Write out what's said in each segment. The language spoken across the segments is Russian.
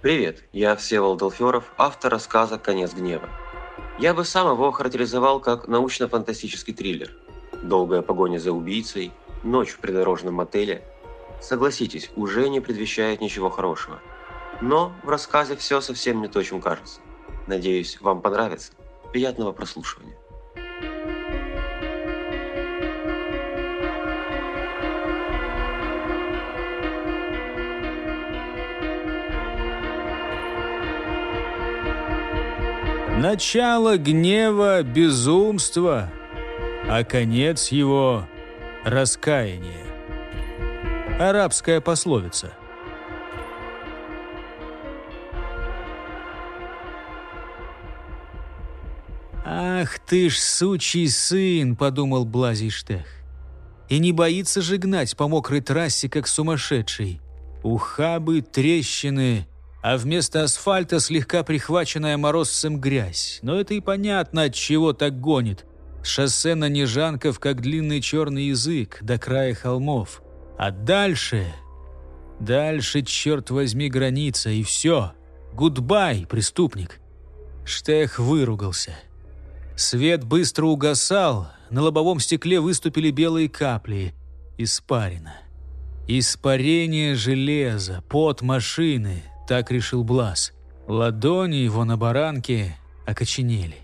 Привет, я Всеволод Алферов, автор рассказа «Конец гнева». Я бы сам его охарактеризовал как научно-фантастический триллер. Долгая погоня за убийцей, ночь в придорожном мотеле. Согласитесь, уже не предвещает ничего хорошего. Но в рассказе все совсем не то, чем кажется. Надеюсь, вам понравится. Приятного прослушивания. Начало гнева – безумство, а конец его – раскаяние. Арабская пословица. «Ах ты ж сучий сын!» – подумал Блазий Штех. «И не боится же гнать по мокрой трассе, как сумасшедший. Ухабы, трещины, а вместо асфальта слегка прихваченная морозцем грязь. Но это и понятно, отчего так гонит. Шоссе на Нежанков, как длинный черный язык, до края холмов. А дальше... Дальше, черт возьми, граница, и все. Goodbye, преступник. Штех выругался. Свет быстро угасал, на лобовом стекле выступили белые капли. Испарина. Испарение железа, пот машины, так решил Блаз. Ладони его на баранке окоченели.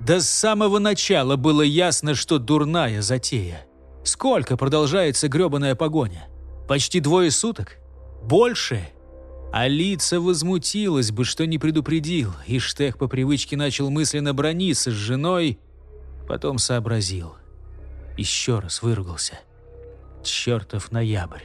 Да с самого начала было ясно, что дурная затея. Сколько продолжается грёбаная погоня? Почти двое суток? Больше? Алица возмутилась бы, что не предупредил, и Штех по привычке начал мысленно брониться с женой, потом сообразил. Еще раз выругался. Чертов ноябрь.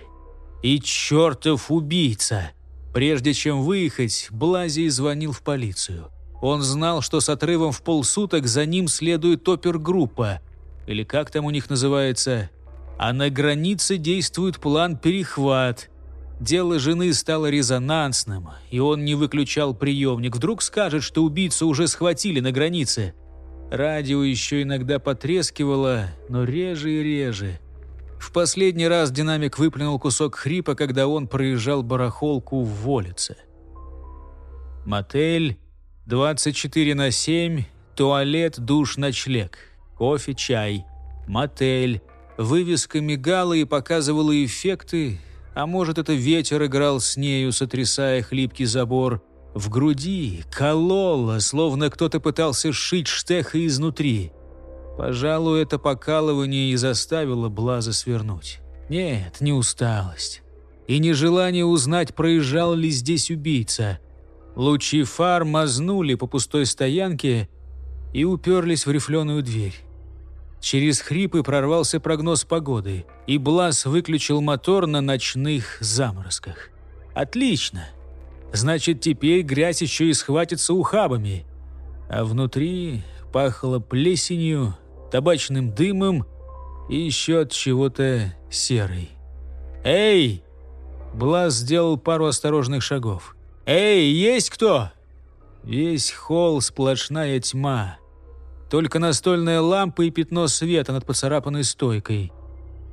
И чертов убийца. Прежде чем выехать, Блазий звонил в полицию. Он знал, что с отрывом в полсуток за ним следует опергруппа, или как там у них называется, а на границе действует план «Перехват». Дело жены стало резонансным, и он не выключал приемник. Вдруг скажет, что убийцу уже схватили на границе. Радио еще иногда потрескивало, но реже и реже. В последний раз динамик выплюнул кусок хрипа, когда он проезжал барахолку в Волице. Мотель, 24 на 7, туалет, душ, ночлег, кофе, чай, мотель. Вывеска мигала и показывала эффекты, а может, это ветер играл с нею, сотрясая хлипкий забор. В груди кололо, словно кто-то пытался сшить штеха изнутри. Пожалуй, это покалывание и заставило Блаза свернуть. Нет, не усталость. И не желание узнать, проезжал ли здесь убийца. Лучи фар мазнули по пустой стоянке и уперлись в рифленую дверь. Через хрипы прорвался прогноз погоды, и Блаз выключил мотор на ночных заморозках. «Отлично! Значит, теперь грязь еще и схватится ухабами. А внутри пахло плесенью, табачным дымом и еще от чего-то серой. «Эй!» Блаз сделал пару осторожных шагов. «Эй, есть кто?» Весь холл сплошная тьма. Только настольная лампа и пятно света над поцарапанной стойкой.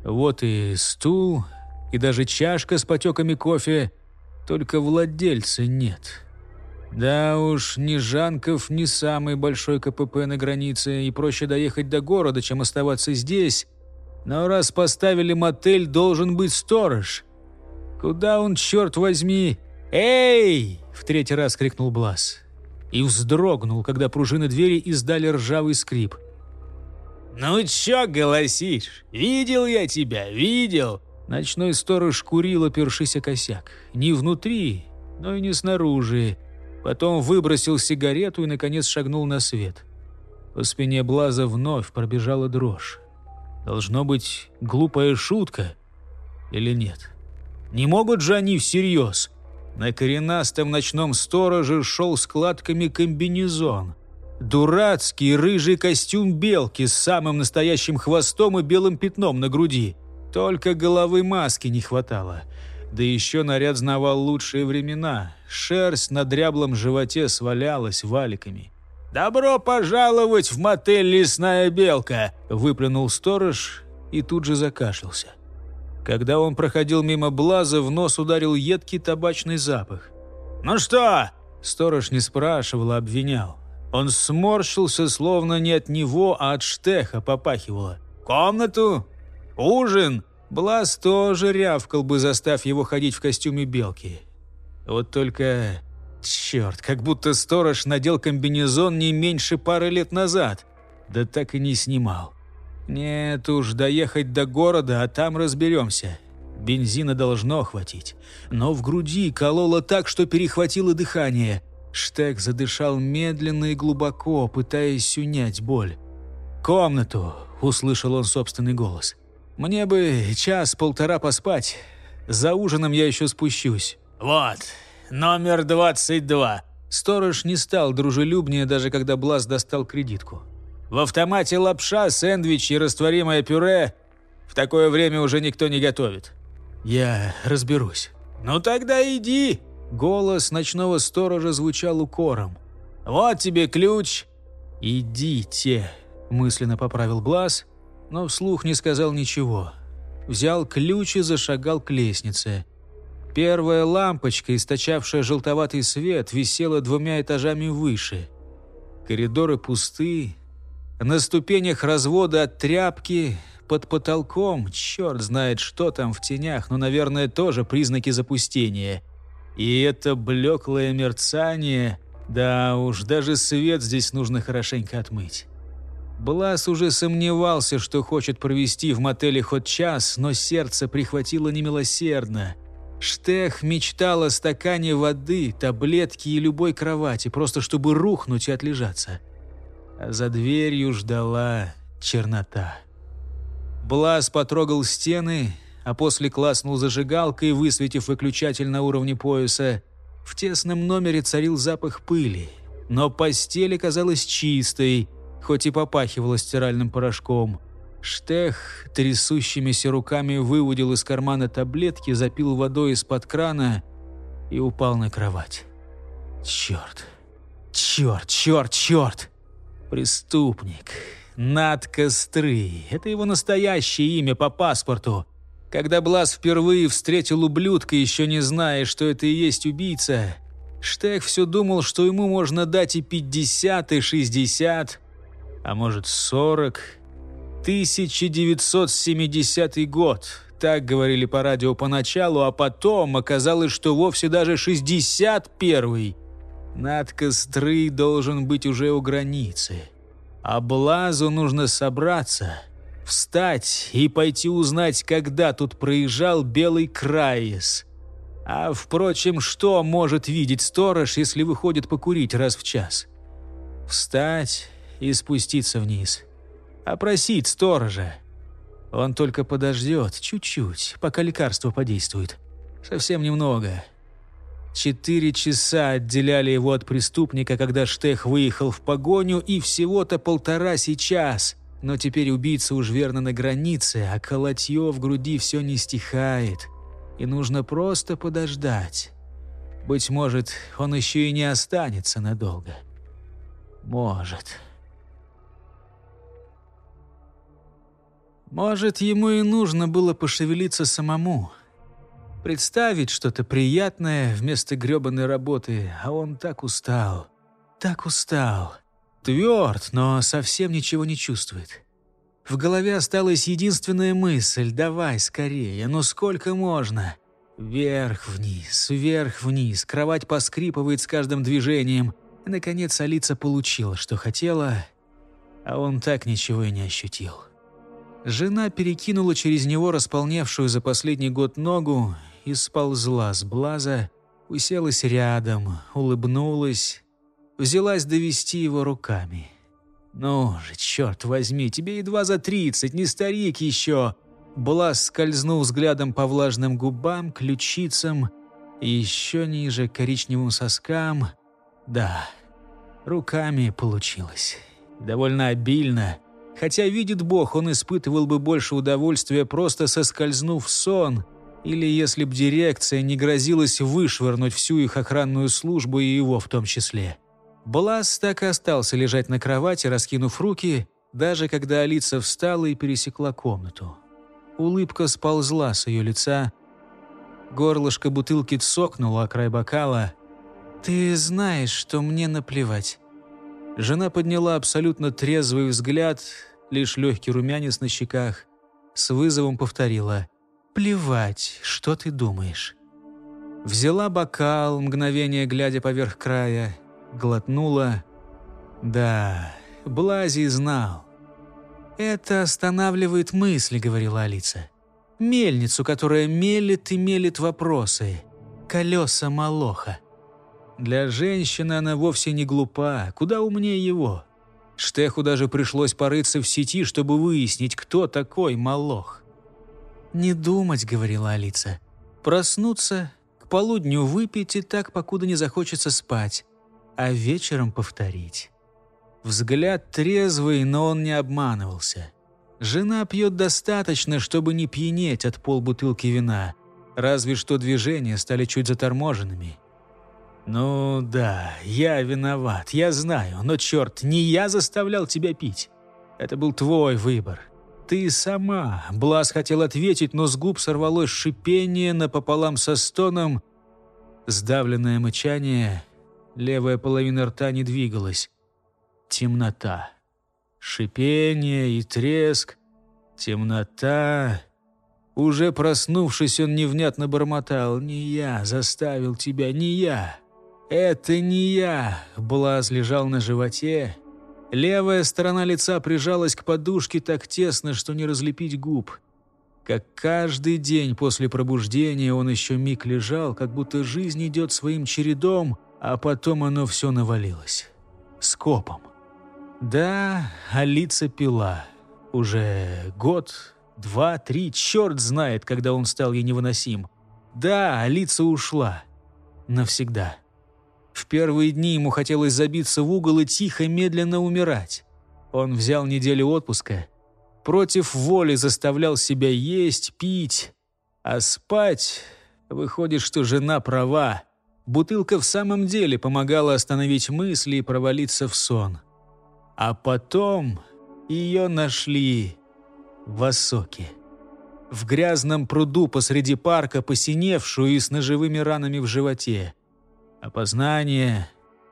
Вот и стул, и даже чашка с потеками кофе, только владельца нет. Да уж, ни Жанков, ни самый большой КПП на границе, и проще доехать до города, чем оставаться здесь. Но раз поставили мотель, должен быть сторож. Куда он, черт возьми? «Эй!» — в третий раз крикнул Блас. И вздрогнул, когда пружины двери издали ржавый скрип. «Ну чё голосишь? Видел я тебя, видел!» Ночной сторож курил, опершись о косяк. Не внутри, но и не снаружи. Потом выбросил сигарету и, наконец, шагнул на свет. По спине Блаза вновь пробежала дрожь. Должно быть, глупая шутка или нет? Не могут же они всерьез? На коренастом ночном стороже шел складками комбинезон. Дурацкий рыжий костюм белки с самым настоящим хвостом и белым пятном на груди. Только головы маски не хватало. Да еще наряд знавал лучшие времена. Шерсть на дряблом животе свалялась валиками. «Добро пожаловать в мотель «Лесная белка», — выплюнул сторож и тут же закашлялся. Когда он проходил мимо Блаза, в нос ударил едкий табачный запах. «Ну что?» – сторож не спрашивал, а обвинял. Он сморщился, словно не от него, а от штеха попахивало. «Комнату? Ужин?» Блаз тоже рявкал бы, застав его ходить в костюме белки. Вот только... Черт, как будто сторож надел комбинезон не меньше пары лет назад. Да так и не снимал. «Нет уж, доехать до города, а там разберемся. Бензина должно хватить. Но в груди кололо так, что перехватило дыхание. Штек задышал медленно и глубоко, пытаясь унять боль. «Комнату!» — услышал он собственный голос. «Мне бы час-полтора поспать. За ужином я еще спущусь». «Вот, номер 22». Сторож не стал дружелюбнее, даже когда Блаз достал кредитку. В автомате лапша, сэндвич и растворимое пюре. В такое время уже никто не готовит. Я разберусь. Ну тогда иди. Голос ночного сторожа звучал укором. Вот тебе ключ. Идите, мысленно поправил Блаз, но вслух не сказал ничего. Взял ключ и зашагал к лестнице. Первая лампочка, источавшая желтоватый свет, висела двумя этажами выше. Коридоры пусты, на ступенях развода от тряпки, под потолком, черт знает, что там в тенях, но, наверное, тоже признаки запустения. И это блеклое мерцание, да уж, даже свет здесь нужно хорошенько отмыть. Блас уже сомневался, что хочет провести в мотеле хоть час, но сердце прихватило немилосердно. Штех мечтал о стакане воды, таблетки и любой кровати, просто чтобы рухнуть и отлежаться а за дверью ждала чернота. Блаз потрогал стены, а после класснул зажигалкой, высветив выключатель на уровне пояса. В тесном номере царил запах пыли, но постель казалась чистой, хоть и попахивала стиральным порошком. Штех трясущимися руками выудил из кармана таблетки, запил водой из-под крана и упал на кровать. Черт, черт, черт, черт! Преступник. Над Костры. Это его настоящее имя по паспорту. Когда Блас впервые встретил ублюдка, еще не зная, что это и есть убийца, Штех все думал, что ему можно дать и 50, и 60, а может 40. 1970 год. Так говорили по радио поначалу, а потом оказалось, что вовсе даже 61-й. Над костры должен быть уже у границы. А Блазу нужно собраться, встать и пойти узнать, когда тут проезжал белый Краис. А, впрочем, что может видеть сторож, если выходит покурить раз в час? Встать и спуститься вниз. Опросить сторожа. Он только подождет чуть-чуть, пока лекарство подействует. Совсем немного. Четыре часа отделяли его от преступника, когда Штех выехал в погоню, и всего-то полтора сейчас. Но теперь убийца уж верно на границе, а колотье в груди все не стихает. И нужно просто подождать. Быть может, он еще и не останется надолго. Может. Может, ему и нужно было пошевелиться самому – Представить что-то приятное вместо грёбаной работы, а он так устал. Так устал. Тверд, но совсем ничего не чувствует. В голове осталась единственная мысль «давай скорее, ну сколько можно?» Вверх-вниз, вверх-вниз, кровать поскрипывает с каждым движением. Наконец, Алиса получила, что хотела, а он так ничего и не ощутил. Жена перекинула через него располневшую за последний год ногу и сползла с блаза, уселась рядом, улыбнулась, взялась довести его руками. «Ну же, черт возьми, тебе едва за тридцать, не старик еще!» Блаз скользнул взглядом по влажным губам, ключицам, еще ниже коричневым соскам. Да, руками получилось. Довольно обильно. Хотя, видит Бог, он испытывал бы больше удовольствия, просто соскользнув в сон, или если б дирекция не грозилась вышвырнуть всю их охранную службу и его в том числе. Блас так и остался лежать на кровати, раскинув руки, даже когда Алиса встала и пересекла комнату. Улыбка сползла с ее лица. Горлышко бутылки цокнуло о край бокала. «Ты знаешь, что мне наплевать». Жена подняла абсолютно трезвый взгляд, лишь легкий румянец на щеках. С вызовом повторила «Плевать, что ты думаешь». Взяла бокал, мгновение глядя поверх края, глотнула. «Да, Блазий знал. «Это останавливает мысли», — говорила Алиса. «Мельницу, которая мелит и мелит вопросы. Колеса Малоха». Для женщины она вовсе не глупа, куда умнее его. Штеху даже пришлось порыться в сети, чтобы выяснить, кто такой Малох. «Не думать», — говорила Алиса. «Проснуться, к полудню выпить и так, покуда не захочется спать, а вечером повторить». Взгляд трезвый, но он не обманывался. Жена пьет достаточно, чтобы не пьянеть от полбутылки вина. Разве что движения стали чуть заторможенными. «Ну да, я виноват, я знаю, но черт, не я заставлял тебя пить. Это был твой выбор. Ты сама». Блас хотел ответить, но с губ сорвалось шипение напополам со стоном. Сдавленное мычание, левая половина рта не двигалась темнота. Шипение и треск, темнота. Уже проснувшись, он невнятно бормотал. «Не я заставил тебя, не я. Это не я!» Блаз лежал на животе. Левая сторона лица прижалась к подушке так тесно, что не разлепить губ. Как каждый день после пробуждения он еще миг лежал, как будто жизнь идет своим чередом, а потом оно все навалилось. Скопом. Да, Алица пила. Уже год, два, три, черт знает, когда он стал ей невыносим. Да, Алица ушла. Навсегда. В первые дни ему хотелось забиться в угол и тихо, медленно умирать. Он взял неделю отпуска. Против воли заставлял себя есть, пить. А спать... Выходит, что жена права. Бутылка в самом деле помогала остановить мысли и провалиться в сон. А потом ее нашли в Осоке. В грязном пруду посреди парка, посиневшую и с ножевыми ранами в животе. Опознание,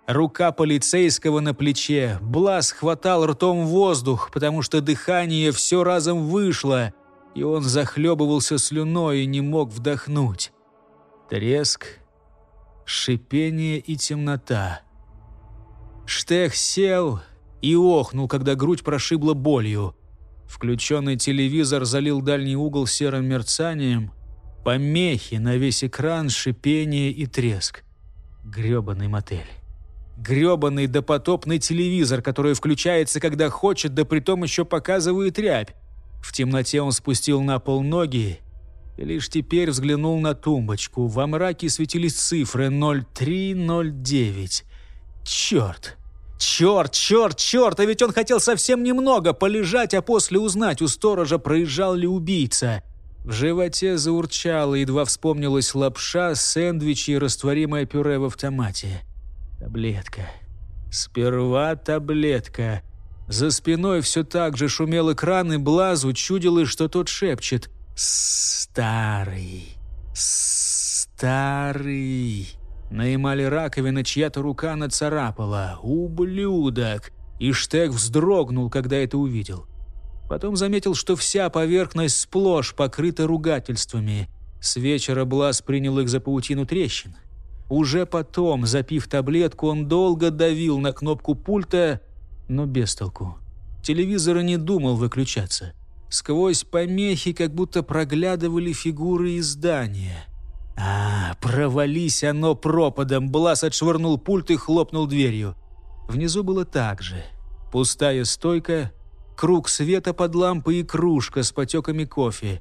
рука полицейского на плече. Блас хватал ртом воздух, потому что дыхание все разом вышло, и он захлебывался слюной и не мог вдохнуть. Треск, шипение и темнота. Штех сел и охнул, когда грудь прошибла болью. Включенный телевизор залил дальний угол серым мерцанием. Помехи на весь экран, шипение и треск. Грёбаный мотель. Грёбаный допотопный телевизор, который включается, когда хочет, да притом еще показывает рябь. В темноте он спустил на пол ноги и лишь теперь взглянул на тумбочку. Во мраке светились цифры 0309. Черт! Черт, черт, черт, а ведь он хотел совсем немного полежать, а после узнать у сторожа, проезжал ли убийца. В животе заурчало, едва вспомнилась лапша, сэндвичи и растворимое пюре в автомате. Таблетка. Сперва таблетка. За спиной все так же шумел экран, и Блазу чудилось, что тот шепчет «Старый, старый». На эмали раковины чья-то рука нацарапала. «Ублюдок!» И Штег вздрогнул, когда это увидел. Потом заметил, что вся поверхность сплошь покрыта ругательствами. С вечера Блас принял их за паутину трещин. Уже потом, запив таблетку, он долго давил на кнопку пульта, но без толку. Телевизор не думал выключаться. Сквозь помехи как будто проглядывали фигуры из здания. А, провались оно пропадом. Блас отшвырнул пульт и хлопнул дверью. Внизу было так же. Пустая стойка, круг света под лампой и кружка с потеками кофе.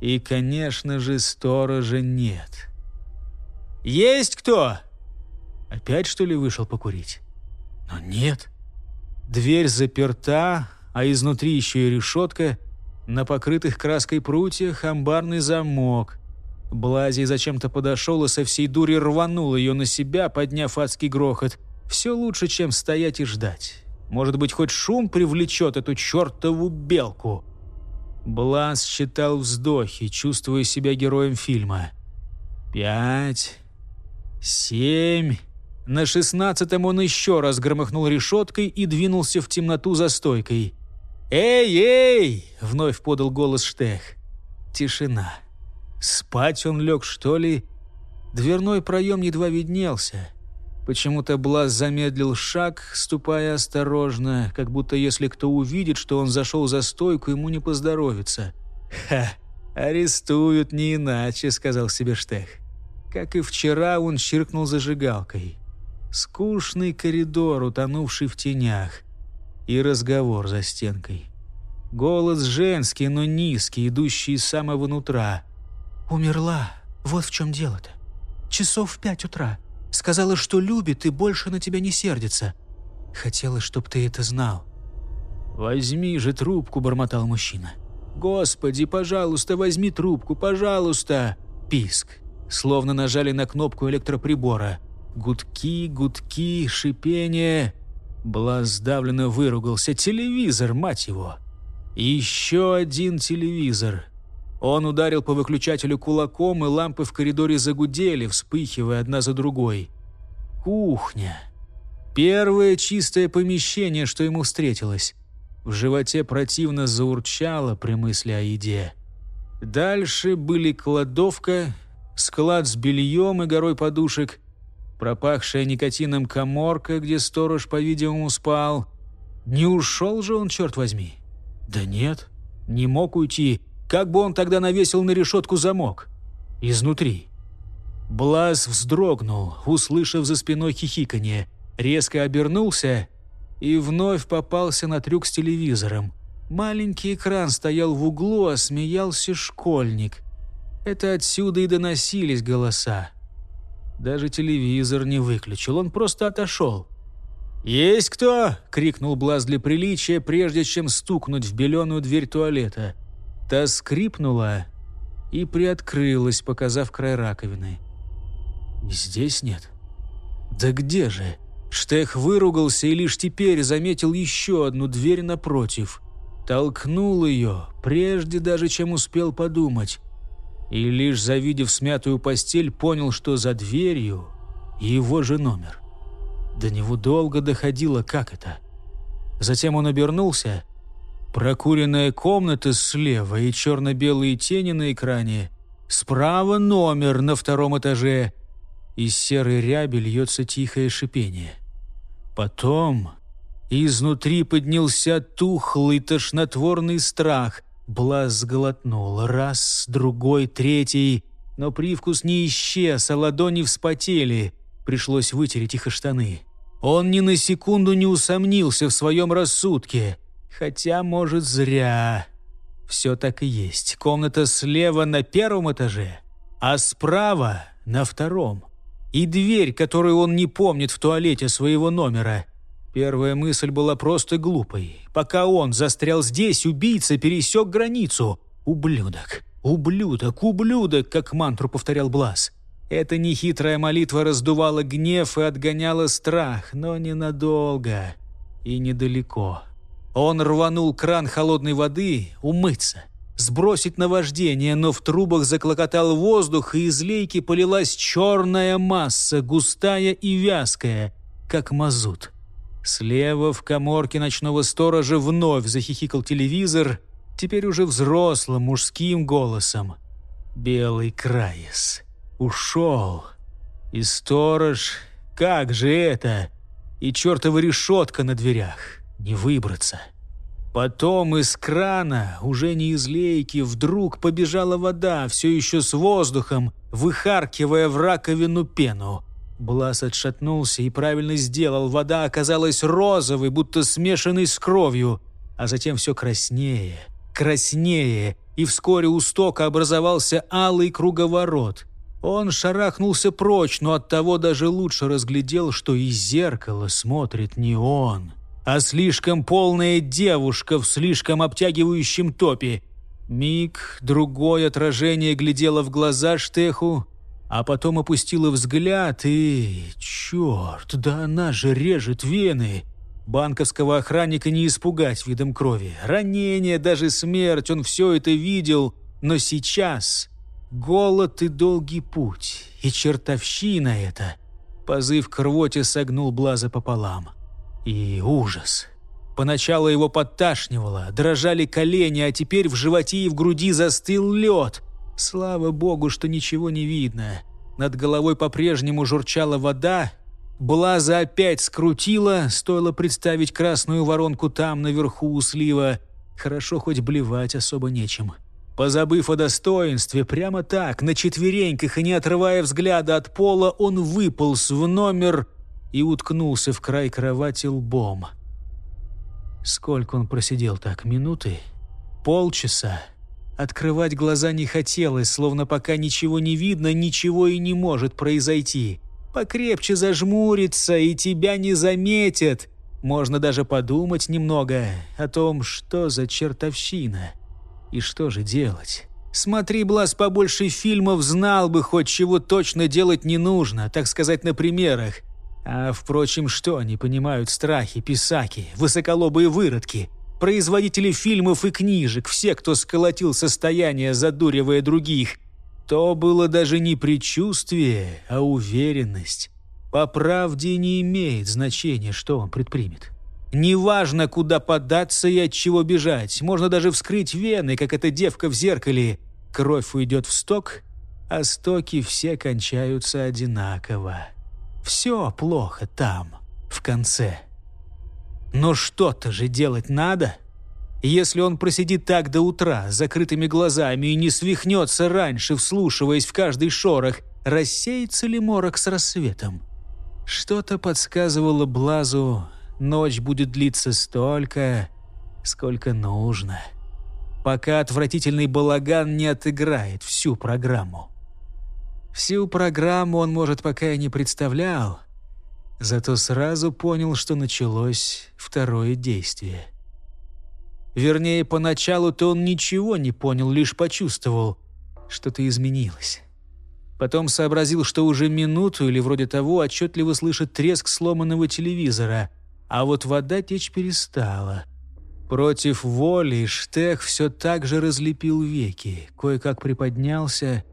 И, конечно же, сторожа нет. Есть кто?» Опять, что ли, вышел покурить? Но нет. Дверь заперта, а изнутри еще и решетка. На покрытых краской прутьях амбарный замок. Блазий зачем-то подошел и со всей дури рванул ее на себя, подняв адский грохот. Все лучше, чем стоять и ждать. Может быть, хоть шум привлечет эту чертову белку. Блаз считал вздохи, чувствуя себя героем фильма. Пять, семь... На шестнадцатом он еще раз громыхнул решеткой и двинулся в темноту за стойкой. «Эй, эй!» — вновь подал голос Штех. Тишина. Спать он лег, что ли? Дверной проем едва виднелся. Почему-то Блаз замедлил шаг, ступая осторожно, как будто если кто увидит, что он зашел за стойку, ему не поздоровится. «Ха! Арестуют не иначе», — сказал себе Штех. Как и вчера, он чиркнул зажигалкой. Скучный коридор, утонувший в тенях. И разговор за стенкой. Голос женский, но низкий, идущий из самого нутра. «Умерла. Вот в чем дело-то. Часов в пять утра. Сказала, что любит и больше на тебя не сердится. Хотела, чтоб ты это знал». «Возьми же трубку», — бормотал мужчина. «Господи, пожалуйста, возьми трубку, пожалуйста!» Писк. Словно нажали на кнопку электроприбора. Гудки, гудки, шипение. Блаз сдавленно выругался. Телевизор, мать его. еще один телевизор. Он ударил по выключателю кулаком, и лампы в коридоре загудели, вспыхивая одна за другой. Кухня. Первое чистое помещение, что ему встретилось. В животе противно заурчало при мысли о еде. Дальше были кладовка, склад с бельем и горой подушек, пропахшая никотином коморка, где сторож, по-видимому, спал. Не ушел же он, черт возьми? Да нет, не мог уйти. Как бы он тогда навесил на решетку замок? Изнутри. Блаз вздрогнул, услышав за спиной хихиканье, резко обернулся и вновь попался на трюк с телевизором. Маленький экран стоял в углу, а смеялся школьник. Это отсюда и доносились голоса. Даже телевизор не выключил, он просто отошел. «Есть кто?» — крикнул Блаз для приличия, прежде чем стукнуть в беленую дверь туалета. Та скрипнула и приоткрылась, показав край раковины. «Здесь нет». «Да где же?» Штех выругался и лишь теперь заметил еще одну дверь напротив. Толкнул ее, прежде даже чем успел подумать и лишь завидев смятую постель, понял, что за дверью его же номер. До него долго доходило, как это. Затем он обернулся. Прокуренная комната слева и черно-белые тени на экране. Справа номер на втором этаже. Из серой ряби льется тихое шипение. Потом изнутри поднялся тухлый тошнотворный страх, Блаз сглотнул. Раз, другой, третий. Но привкус не исчез, а ладони вспотели. Пришлось вытереть их штаны. Он ни на секунду не усомнился в своем рассудке. Хотя, может, зря. Все так и есть. Комната слева на первом этаже, а справа на втором. И дверь, которую он не помнит в туалете своего номера – Первая мысль была просто глупой. Пока он застрял здесь, убийца пересек границу. «Ублюдок! Ублюдок! Ублюдок!» как мантру повторял Блаз. Эта нехитрая молитва раздувала гнев и отгоняла страх, но ненадолго и недалеко. Он рванул кран холодной воды умыться, сбросить наваждение, но в трубах заклокотал воздух, и из лейки полилась черная масса, густая и вязкая, как мазут. Слева в коморке ночного сторожа вновь захихикал телевизор, теперь уже взрослым мужским голосом. Белый Краес. Ушел. И сторож... Как же это? И чертова решетка на дверях. Не выбраться. Потом из крана, уже не из лейки, вдруг побежала вода, все еще с воздухом, выхаркивая в раковину пену. Блас отшатнулся и правильно сделал. Вода оказалась розовой, будто смешанной с кровью. А затем все краснее, краснее, и вскоре у стока образовался алый круговорот. Он шарахнулся прочь, но оттого даже лучше разглядел, что из зеркала смотрит не он, а слишком полная девушка в слишком обтягивающем топе. Миг, другое отражение глядело в глаза Штеху, а потом опустила взгляд и... Черт, да она же режет вены! Банковского охранника не испугать видом крови. Ранение, даже смерть, он все это видел. Но сейчас голод и долгий путь. И чертовщина это. Позыв к рвоте согнул Блаза пополам. И ужас. Поначалу его подташнивало, дрожали колени, а теперь в животе и в груди застыл лед. Слава богу, что ничего не видно. Над головой по-прежнему журчала вода, Блаза опять скрутила, стоило представить красную воронку там, наверху у слива. Хорошо хоть блевать особо нечем. Позабыв о достоинстве, прямо так, на четвереньках и не отрывая взгляда от пола, он выполз в номер и уткнулся в край кровати лбом. Сколько он просидел так? Минуты? Полчаса? Открывать глаза не хотелось, словно пока ничего не видно, ничего и не может произойти. Покрепче зажмуриться, и тебя не заметят. Можно даже подумать немного о том, что за чертовщина. И что же делать? Смотри, Блас, побольше фильмов, знал бы хоть чего точно делать не нужно, так сказать, на примерах. А, впрочем, что они понимают страхи, писаки, высоколобые выродки, производители фильмов и книжек, все, кто сколотил состояние, задуривая других – то было даже не предчувствие, а уверенность. По правде не имеет значения, что он предпримет. Неважно, куда податься и от чего бежать. Можно даже вскрыть вены, как эта девка в зеркале. Кровь уйдет в сток, а стоки все кончаются одинаково. Все плохо там, в конце. Но что-то же делать надо — если он просидит так до утра, с закрытыми глазами, и не свихнется раньше, вслушиваясь в каждый шорох, рассеется ли морок с рассветом? Что-то подсказывало Блазу, ночь будет длиться столько, сколько нужно, пока отвратительный балаган не отыграет всю программу. Всю программу он, может, пока и не представлял, зато сразу понял, что началось второе действие — Вернее, поначалу-то он ничего не понял, лишь почувствовал. Что-то изменилось. Потом сообразил, что уже минуту или вроде того отчетливо слышит треск сломанного телевизора, а вот вода течь перестала. Против воли Штех все так же разлепил веки, кое-как приподнялся.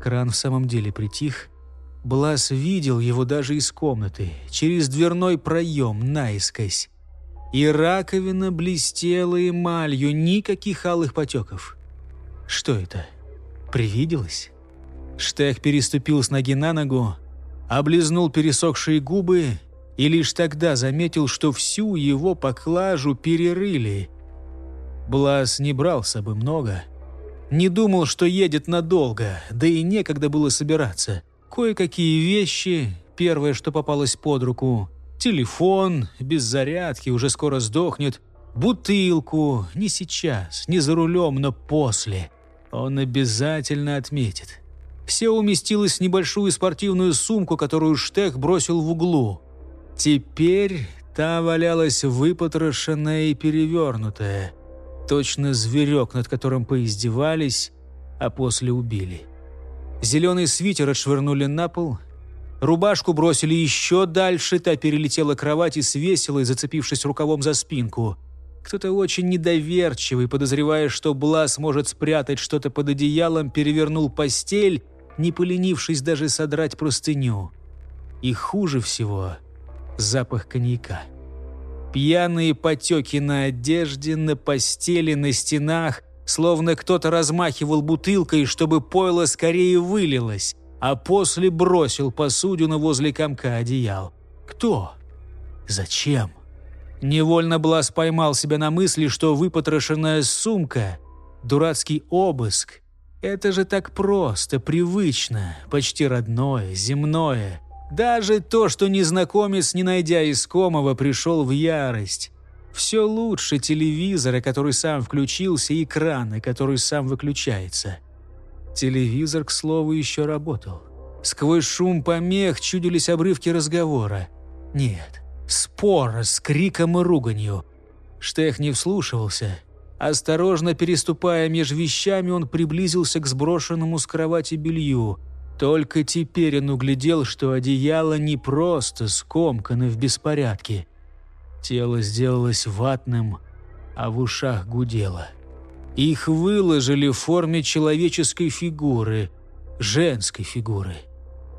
Кран в самом деле притих. Блас видел его даже из комнаты, через дверной проем, наискось и раковина блестела эмалью, никаких алых потеков. Что это? Привиделось? Штех переступил с ноги на ногу, облизнул пересохшие губы и лишь тогда заметил, что всю его поклажу перерыли. Блас не брал с собой много. Не думал, что едет надолго, да и некогда было собираться. Кое-какие вещи, первое, что попалось под руку – Телефон, без зарядки, уже скоро сдохнет. Бутылку, не сейчас, не за рулем, но после. Он обязательно отметит. Все уместилось в небольшую спортивную сумку, которую Штех бросил в углу. Теперь та валялась выпотрошенная и перевернутая. Точно зверек, над которым поиздевались, а после убили. Зеленый свитер отшвырнули на пол – Рубашку бросили еще дальше, та перелетела кровать и свесила, зацепившись рукавом за спинку. Кто-то очень недоверчивый, подозревая, что Блас может спрятать что-то под одеялом, перевернул постель, не поленившись даже содрать простыню. И хуже всего – запах коньяка. Пьяные потеки на одежде, на постели, на стенах, словно кто-то размахивал бутылкой, чтобы пойло скорее вылилось а после бросил посудину возле комка одеял. Кто? Зачем? Невольно Блас поймал себя на мысли, что выпотрошенная сумка, дурацкий обыск — это же так просто, привычно, почти родное, земное. Даже то, что незнакомец, не найдя искомого, пришел в ярость. Все лучше телевизора, который сам включился, и экрана, который сам выключается. Телевизор, к слову, еще работал. Сквозь шум помех чудились обрывки разговора. Нет, спора с криком и руганью. Штех не вслушивался. Осторожно переступая меж вещами, он приблизился к сброшенному с кровати белью. Только теперь он углядел, что одеяло не просто скомкано в беспорядке. Тело сделалось ватным, а в ушах гудело. Их выложили в форме человеческой фигуры, женской фигуры.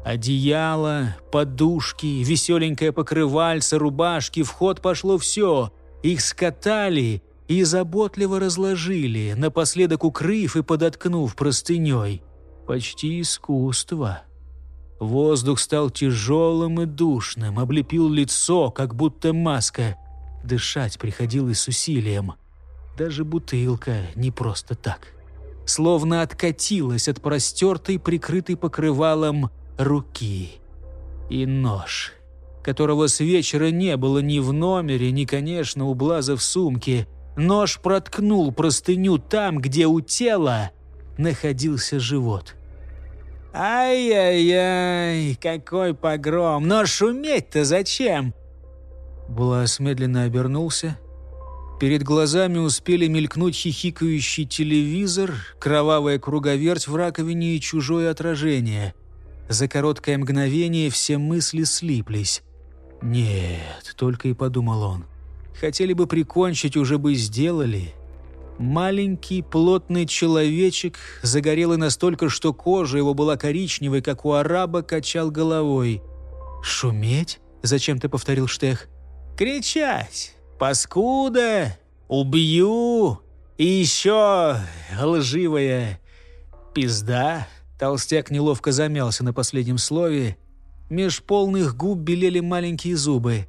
Одеяло, подушки, веселенькое покрывальце, рубашки, в ход пошло все. Их скатали и заботливо разложили, напоследок укрыв и подоткнув простыней. Почти искусство. Воздух стал тяжелым и душным, облепил лицо, как будто маска. Дышать приходилось с усилием. Даже бутылка не просто так. Словно откатилась от простертой, прикрытой покрывалом руки. И нож, которого с вечера не было ни в номере, ни, конечно, у Блаза в сумке. Нож проткнул простыню там, где у тела находился живот. «Ай-яй-яй, какой погром! Но шуметь-то зачем?» Блаз медленно обернулся. Перед глазами успели мелькнуть хихикающий телевизор, кровавая круговерть в раковине и чужое отражение. За короткое мгновение все мысли слиплись. «Нет», — только и подумал он. «Хотели бы прикончить, уже бы сделали». Маленький плотный человечек, загорелый настолько, что кожа его была коричневой, как у араба, качал головой. «Шуметь?» — зачем ты повторил Штех. «Кричать! Паскуда! Убью! И еще лживая пизда!» Толстяк неловко замялся на последнем слове. Меж полных губ белели маленькие зубы.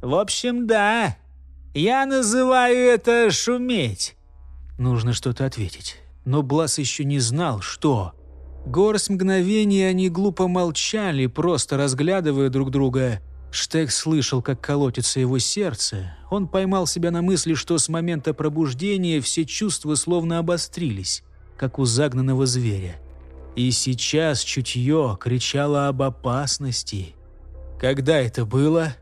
«В общем, да. Я называю это шуметь». Нужно что-то ответить. Но Блас еще не знал, что. Горсть мгновений они глупо молчали, просто разглядывая друг друга. Штех слышал, как колотится его сердце. Он поймал себя на мысли, что с момента пробуждения все чувства словно обострились, как у загнанного зверя. И сейчас чутье кричало об опасности. Когда это было?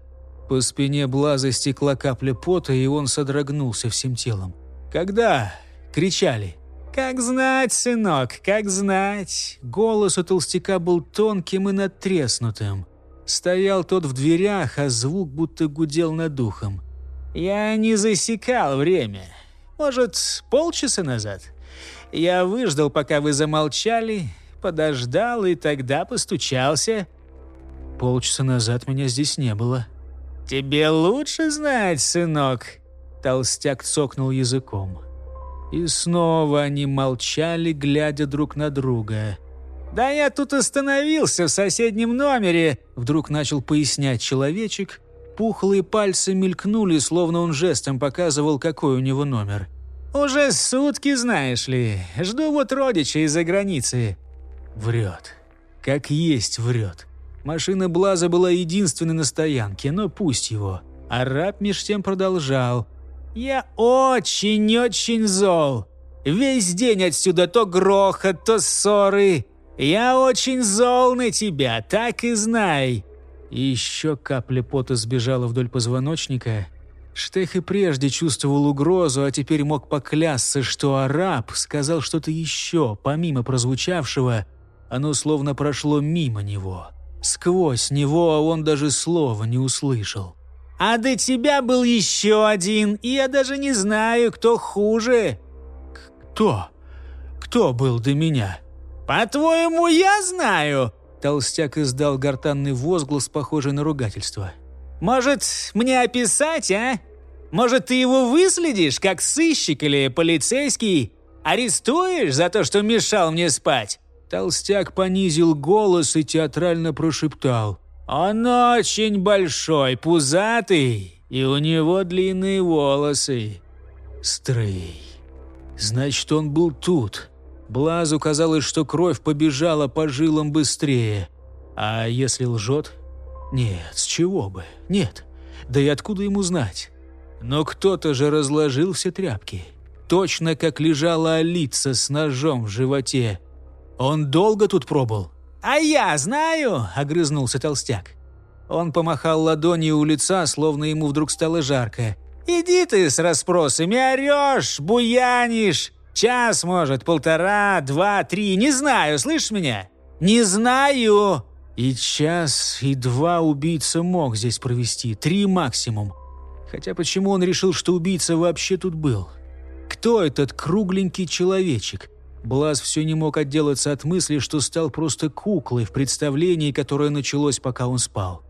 По спине Блаза стекла капля пота, и он содрогнулся всем телом. Когда? Кричали. «Как знать, сынок, как знать!» Голос у толстяка был тонким и надтреснутым. Стоял тот в дверях, а звук будто гудел над духом. «Я не засекал время. Может, полчаса назад? Я выждал, пока вы замолчали, подождал и тогда постучался. Полчаса назад меня здесь не было. Тебе лучше знать, сынок. Толстяк цокнул языком. И снова они молчали, глядя друг на друга. «Да я тут остановился в соседнем номере», — вдруг начал пояснять человечек. Пухлые пальцы мелькнули, словно он жестом показывал, какой у него номер. «Уже сутки, знаешь ли. Жду вот родича из-за границы. Врет. Как есть врет. Машина Блаза была единственной на стоянке, но пусть его. А раб меж тем продолжал. «Я очень-очень зол. Весь день отсюда то грохот, то ссоры. Я очень зол на тебя, так и знай». Еще капля пота сбежала вдоль позвоночника. Штех и прежде чувствовал угрозу, а теперь мог поклясться, что араб сказал что-то еще, помимо прозвучавшего, оно словно прошло мимо него. Сквозь него, а он даже слова не услышал. «А до тебя был еще один, и я даже не знаю, кто хуже». «Кто? Кто был до меня?» «По-твоему, я знаю?» Толстяк издал гортанный возглас, похожий на ругательство. «Может, мне описать, а? Может, ты его выследишь, как сыщик или полицейский? Арестуешь за то, что мешал мне спать? Толстяк понизил голос и театрально прошептал. «Он очень большой, пузатый, и у него длинные волосы». «Стрей. Значит, он был тут». Блазу казалось, что кровь побежала по жилам быстрее. А если лжет? Нет, с чего бы? Нет. Да и откуда ему знать? Но кто-то же разложил все тряпки. Точно как лежала Алица с ножом в животе. Он долго тут пробыл?» «А я знаю!» — огрызнулся толстяк. Он помахал ладонью у лица, словно ему вдруг стало жарко. «Иди ты с расспросами, орешь, буянишь! Час, может, полтора, два, три, не знаю, слышишь меня? Не знаю!» И час, и два убийца мог здесь провести, три максимум. Хотя почему он решил, что убийца вообще тут был? Кто этот кругленький человечек? Блаз все не мог отделаться от мысли, что стал просто куклой в представлении, которое началось, пока он спал.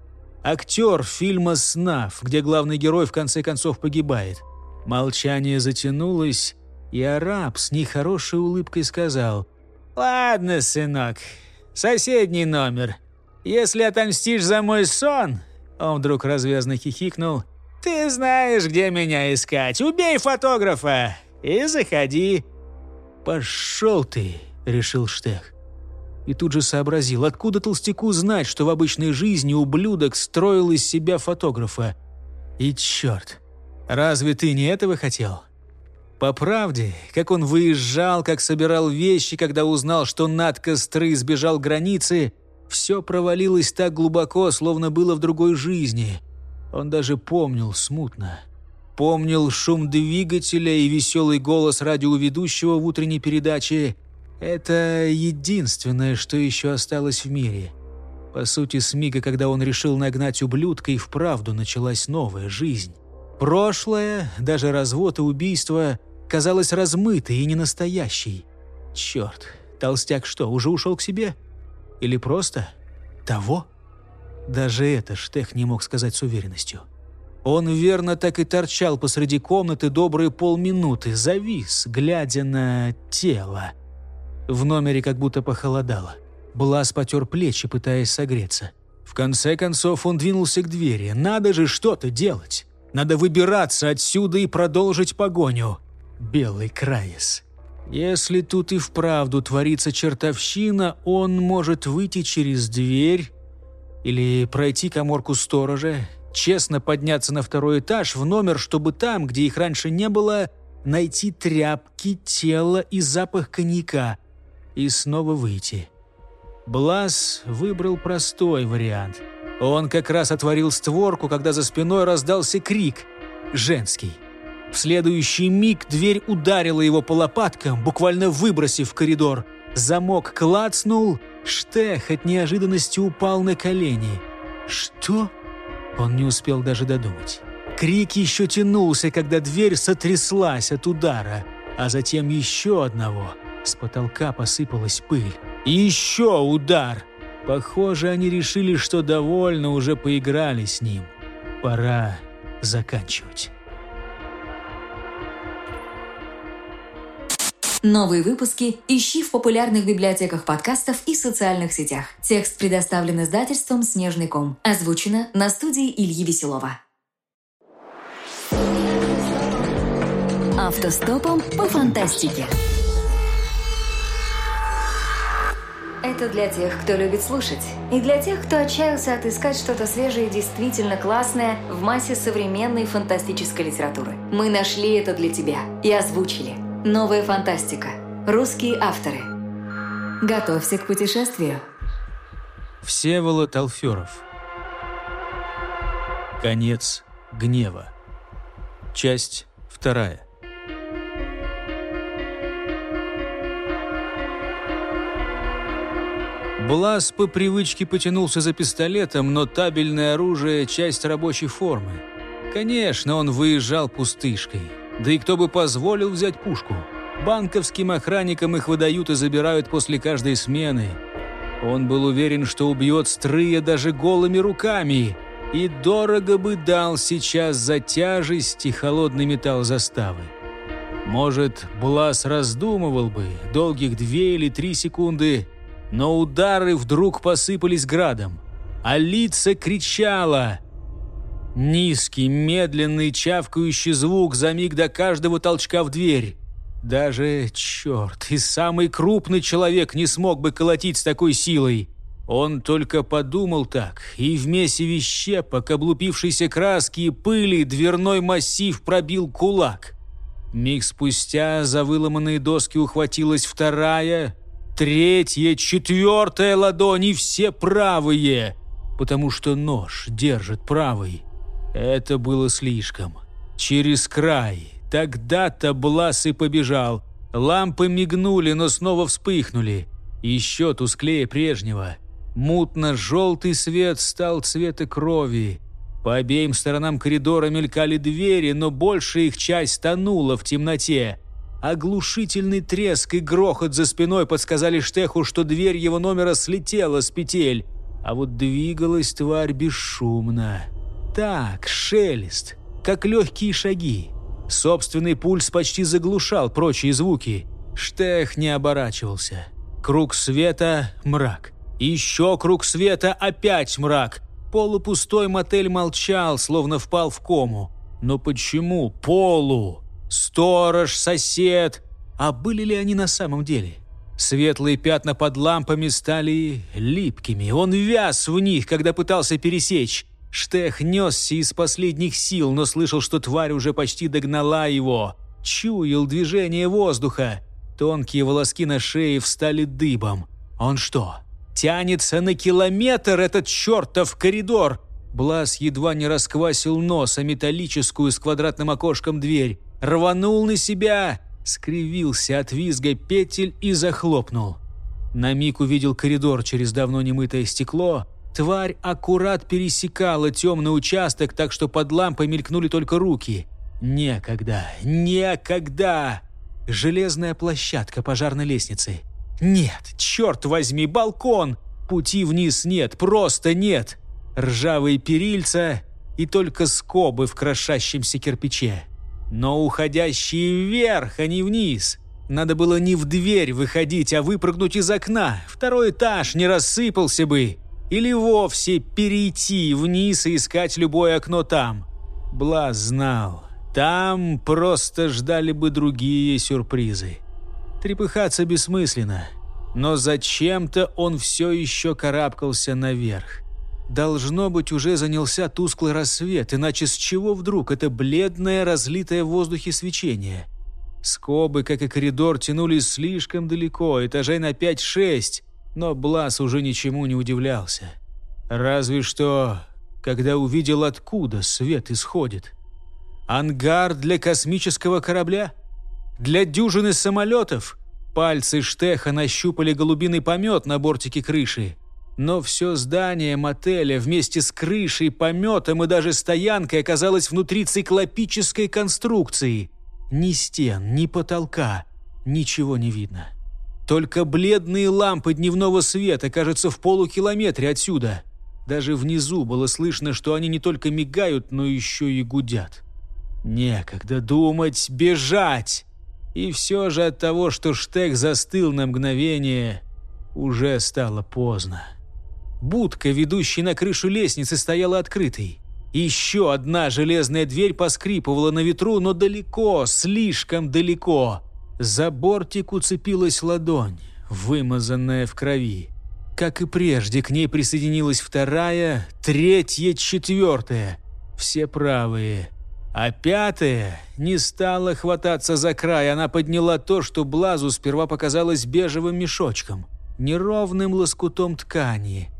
Актер фильма «Снав», где главный герой в конце концов погибает. Молчание затянулось, и араб с нехорошей улыбкой сказал «Ладно, сынок, соседний номер. Если отомстишь за мой сон...» Он вдруг развязно хихикнул. «Ты знаешь, где меня искать. Убей фотографа и заходи». «Пошел ты», — решил Штех. И тут же сообразил, откуда толстяку знать, что в обычной жизни ублюдок строил из себя фотографа. И черт, разве ты не этого хотел? По правде, как он выезжал, как собирал вещи, когда узнал, что над костры сбежал границы, все провалилось так глубоко, словно было в другой жизни. Он даже помнил смутно. Помнил шум двигателя и веселый голос радиоведущего в утренней передаче. Это единственное, что еще осталось в мире. По сути, с мига, когда он решил нагнать ублюдка, и вправду началась новая жизнь. Прошлое, даже развод и убийство, казалось размытой и ненастоящей. Черт, толстяк что, уже ушел к себе? Или просто того? Даже это Штех не мог сказать с уверенностью. Он верно так и торчал посреди комнаты добрые полминуты, завис, глядя на тело. В номере как будто похолодало. Блас потер плечи, пытаясь согреться. В конце концов он двинулся к двери. Надо же что-то делать. Надо выбираться отсюда и продолжить погоню. Белый Краес. Если тут и вправду творится чертовщина, он может выйти через дверь или пройти коморку сторожа, честно подняться на второй этаж в номер, чтобы там, где их раньше не было, найти тряпки, тело и запах коньяка, и снова выйти. Блас выбрал простой вариант. Он как раз отворил створку, когда за спиной раздался крик. Женский. В следующий миг дверь ударила его по лопаткам, буквально выбросив в коридор. Замок клацнул, Штех от неожиданности упал на колени. «Что?» Он не успел даже додумать. Крик еще тянулся, когда дверь сотряслась от удара, а затем еще одного. С потолка посыпалась пыль. И еще удар. Похоже, они решили, что довольно уже поиграли с ним. Пора заканчивать. Новые выпуски ищи в популярных библиотеках подкастов и социальных сетях. Текст предоставлен издательством «Снежный ком». Озвучено на студии Ильи Веселова. Автостопом по фантастике. Это для тех, кто любит слушать. И для тех, кто отчаялся отыскать что-то свежее и действительно классное в массе современной фантастической литературы. Мы нашли это для тебя и озвучили – Новая фантастика. Русские авторы. Готовься к путешествию. Всеволод Алферов. Конец гнева. Часть вторая. Блас по привычке потянулся за пистолетом, но табельное оружие – часть рабочей формы. Конечно, он выезжал пустышкой – да и кто бы позволил взять пушку? Банковским охранникам их выдают и забирают после каждой смены. Он был уверен, что убьет Стрыя даже голыми руками. И дорого бы дал сейчас за тяжесть и холодный металл заставы. Может, Блас раздумывал бы долгих две или три секунды, но удары вдруг посыпались градом, а лица кричала – Низкий, медленный, чавкающий звук за миг до каждого толчка в дверь. Даже, черт, и самый крупный человек не смог бы колотить с такой силой. Он только подумал так, и в месиве щепок, облупившейся краски и пыли дверной массив пробил кулак. Миг спустя за выломанные доски ухватилась вторая, Третья, четвертая ладони, все правые, потому что нож держит правый. Это было слишком. Через край. Тогда-то Блас и побежал. Лампы мигнули, но снова вспыхнули. Еще тусклее прежнего. Мутно-желтый свет стал цвета крови. По обеим сторонам коридора мелькали двери, но большая их часть тонула в темноте. Оглушительный треск и грохот за спиной подсказали Штеху, что дверь его номера слетела с петель. А вот двигалась тварь бесшумно. Так, шелест, как легкие шаги. Собственный пульс почти заглушал прочие звуки. Штех не оборачивался. Круг света – мрак. Еще круг света – опять мрак. Полупустой мотель молчал, словно впал в кому. Но почему полу? Сторож, сосед. А были ли они на самом деле? Светлые пятна под лампами стали липкими. Он вяз в них, когда пытался пересечь. Штех несся из последних сил, но слышал, что тварь уже почти догнала его. Чуял движение воздуха. Тонкие волоски на шее встали дыбом. Он что, тянется на километр этот чертов коридор? Блас едва не расквасил нос о металлическую с квадратным окошком дверь. Рванул на себя, скривился от визга петель и захлопнул. На миг увидел коридор через давно немытое стекло, Тварь аккурат пересекала темный участок, так что под лампой мелькнули только руки. Некогда, некогда! Железная площадка пожарной лестницы. Нет, черт возьми, балкон! Пути вниз нет, просто нет. Ржавые перильца и только скобы в крошащемся кирпиче. Но уходящие вверх, а не вниз. Надо было не в дверь выходить, а выпрыгнуть из окна. Второй этаж не рассыпался бы. Или вовсе перейти вниз и искать любое окно там. Блаз знал, там просто ждали бы другие сюрпризы. Трепыхаться бессмысленно, но зачем-то он все еще карабкался наверх. Должно быть, уже занялся тусклый рассвет, иначе с чего вдруг это бледное, разлитое в воздухе свечение? Скобы, как и коридор, тянулись слишком далеко, этажей на 5-6, но Блас уже ничему не удивлялся. Разве что, когда увидел, откуда свет исходит. Ангар для космического корабля? Для дюжины самолетов? Пальцы Штеха нащупали голубиный помет на бортике крыши. Но все здание мотеля вместе с крышей, пометом и даже стоянкой оказалось внутри циклопической конструкции. Ни стен, ни потолка, ничего не видно. Только бледные лампы дневного света, кажется, в полукилометре отсюда. Даже внизу было слышно, что они не только мигают, но еще и гудят. Некогда думать, бежать! И все же от того, что Штех застыл на мгновение, уже стало поздно. Будка, ведущая на крышу лестницы, стояла открытой. Еще одна железная дверь поскрипывала на ветру, но далеко, слишком далеко. За бортик уцепилась ладонь, вымазанная в крови. Как и прежде, к ней присоединилась вторая, третья, четвертая. Все правые. А пятая не стала хвататься за край. Она подняла то, что Блазу сперва показалось бежевым мешочком. Неровным лоскутом ткани.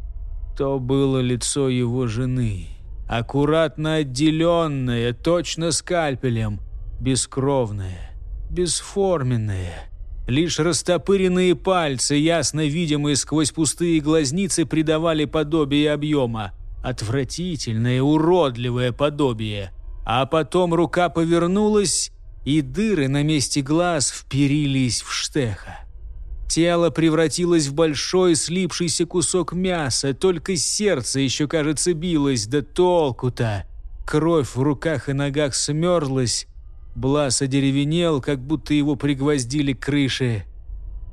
То было лицо его жены. Аккуратно отделенное, точно скальпелем. Бескровное бесформенное. Лишь растопыренные пальцы, ясно видимые сквозь пустые глазницы, придавали подобие объема. Отвратительное, уродливое подобие. А потом рука повернулась, и дыры на месте глаз вперились в штеха. Тело превратилось в большой слипшийся кусок мяса, только сердце еще, кажется, билось, да толку-то. Кровь в руках и ногах смерзлась, Блас одеревенел, как будто его пригвоздили к крыше.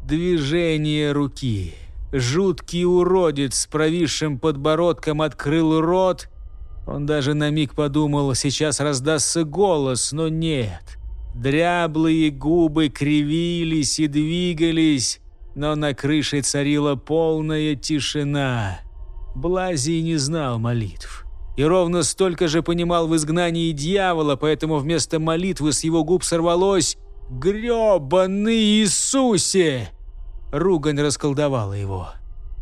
Движение руки. Жуткий уродец с провисшим подбородком открыл рот. Он даже на миг подумал, сейчас раздастся голос, но нет. Дряблые губы кривились и двигались, но на крыше царила полная тишина. Блазий не знал молитв и ровно столько же понимал в изгнании дьявола, поэтому вместо молитвы с его губ сорвалось «Гребаный Иисусе!» ругань расколдовала его.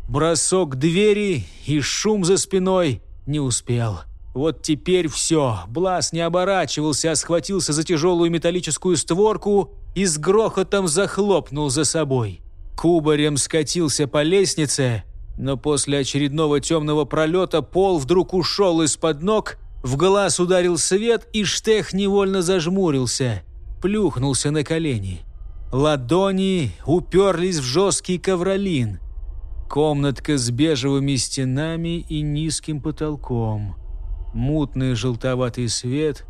Бросок двери и шум за спиной не успел. Вот теперь все. Блас не оборачивался, а схватился за тяжелую металлическую створку и с грохотом захлопнул за собой. Кубарем скатился по лестнице, но после очередного темного пролета пол вдруг ушел из-под ног, в глаз ударил свет, и Штех невольно зажмурился, плюхнулся на колени. Ладони уперлись в жесткий ковролин. Комнатка с бежевыми стенами и низким потолком – мутный желтоватый свет.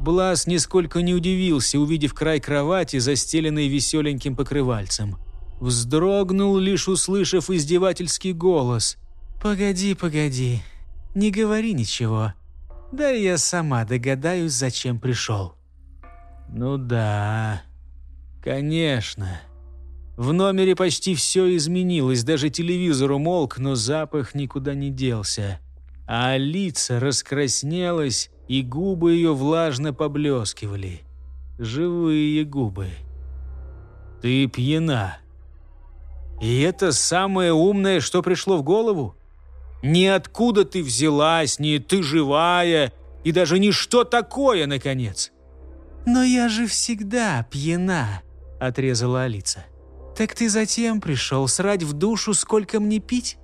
Блас нисколько не удивился, увидев край кровати, застеленный веселеньким покрывальцем. Вздрогнул, лишь услышав издевательский голос. «Погоди, погоди, не говори ничего. Да я сама догадаюсь, зачем пришел». «Ну да, конечно». В номере почти все изменилось, даже телевизор умолк, но запах никуда не делся а лица раскраснелась, и губы ее влажно поблескивали. Живые губы. «Ты пьяна». «И это самое умное, что пришло в голову? Ниоткуда ты взялась, не ты живая, и даже не что такое, наконец». «Но я же всегда пьяна», — отрезала Алиса. «Так ты затем пришел срать в душу, сколько мне пить?»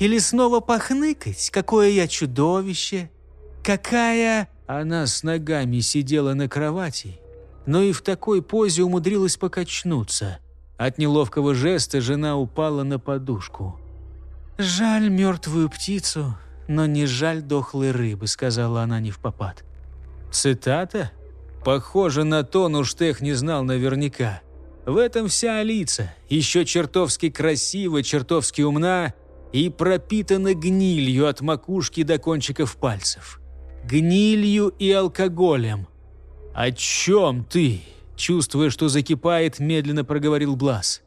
Или снова похныкать, какое я чудовище? Какая...» Она с ногами сидела на кровати, но и в такой позе умудрилась покачнуться. От неловкого жеста жена упала на подушку. «Жаль мертвую птицу, но не жаль дохлой рыбы», — сказала она не в попад. Цитата? Похоже на то, но Штех не знал наверняка. В этом вся Алиса. Еще чертовски красива, чертовски умна и пропитана гнилью от макушки до кончиков пальцев. Гнилью и алкоголем. «О чем ты?» Чувствуя, что закипает, медленно проговорил Блас.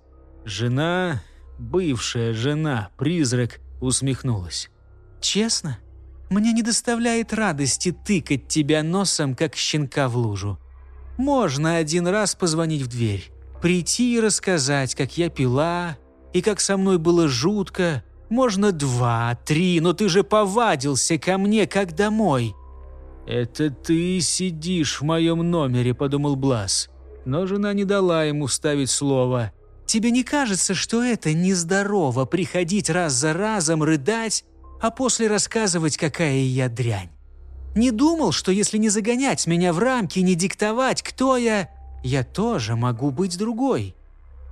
Жена, бывшая жена, призрак, усмехнулась. «Честно? Мне не доставляет радости тыкать тебя носом, как щенка в лужу. Можно один раз позвонить в дверь, прийти и рассказать, как я пила, и как со мной было жутко, можно два, три, но ты же повадился ко мне, как домой». «Это ты сидишь в моем номере», — подумал Блас. Но жена не дала ему ставить слово. «Тебе не кажется, что это нездорово приходить раз за разом, рыдать, а после рассказывать, какая я дрянь? Не думал, что если не загонять меня в рамки, не диктовать, кто я, я тоже могу быть другой?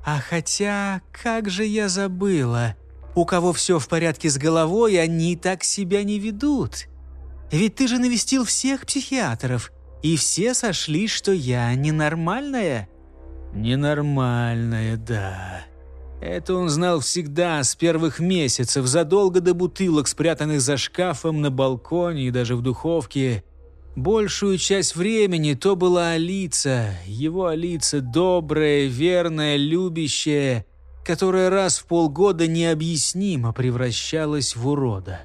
А хотя, как же я забыла, у кого все в порядке с головой, они так себя не ведут. Ведь ты же навестил всех психиатров, и все сошлись, что я ненормальная». «Ненормальная, да», это он знал всегда, с первых месяцев, задолго до бутылок, спрятанных за шкафом, на балконе и даже в духовке. Большую часть времени то была Алиса, его Алиса добрая, верная, любящая, которая раз в полгода необъяснимо превращалась в урода.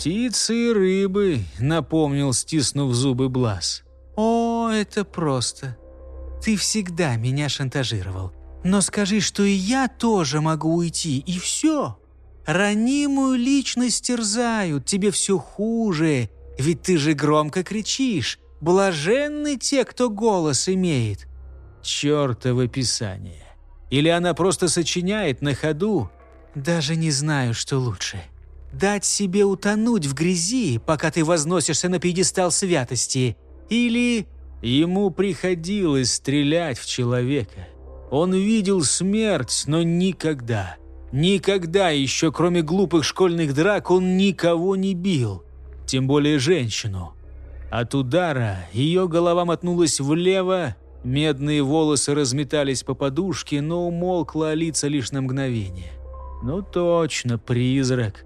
«Птицы и рыбы», — напомнил, стиснув зубы Блас. «О, это просто. Ты всегда меня шантажировал. Но скажи, что и я тоже могу уйти, и все. Ранимую личность терзают, тебе все хуже, ведь ты же громко кричишь. Блаженны те, кто голос имеет». Чертово писание. Или она просто сочиняет на ходу? Даже не знаю, что лучше. Дать себе утонуть в грязи, пока ты возносишься на пьедестал святости. Или ему приходилось стрелять в человека. Он видел смерть, но никогда, никогда еще, кроме глупых школьных драк, он никого не бил. Тем более женщину. От удара ее голова мотнулась влево, Медные волосы разметались по подушке, но умолкла лица лишь на мгновение. «Ну точно, призрак».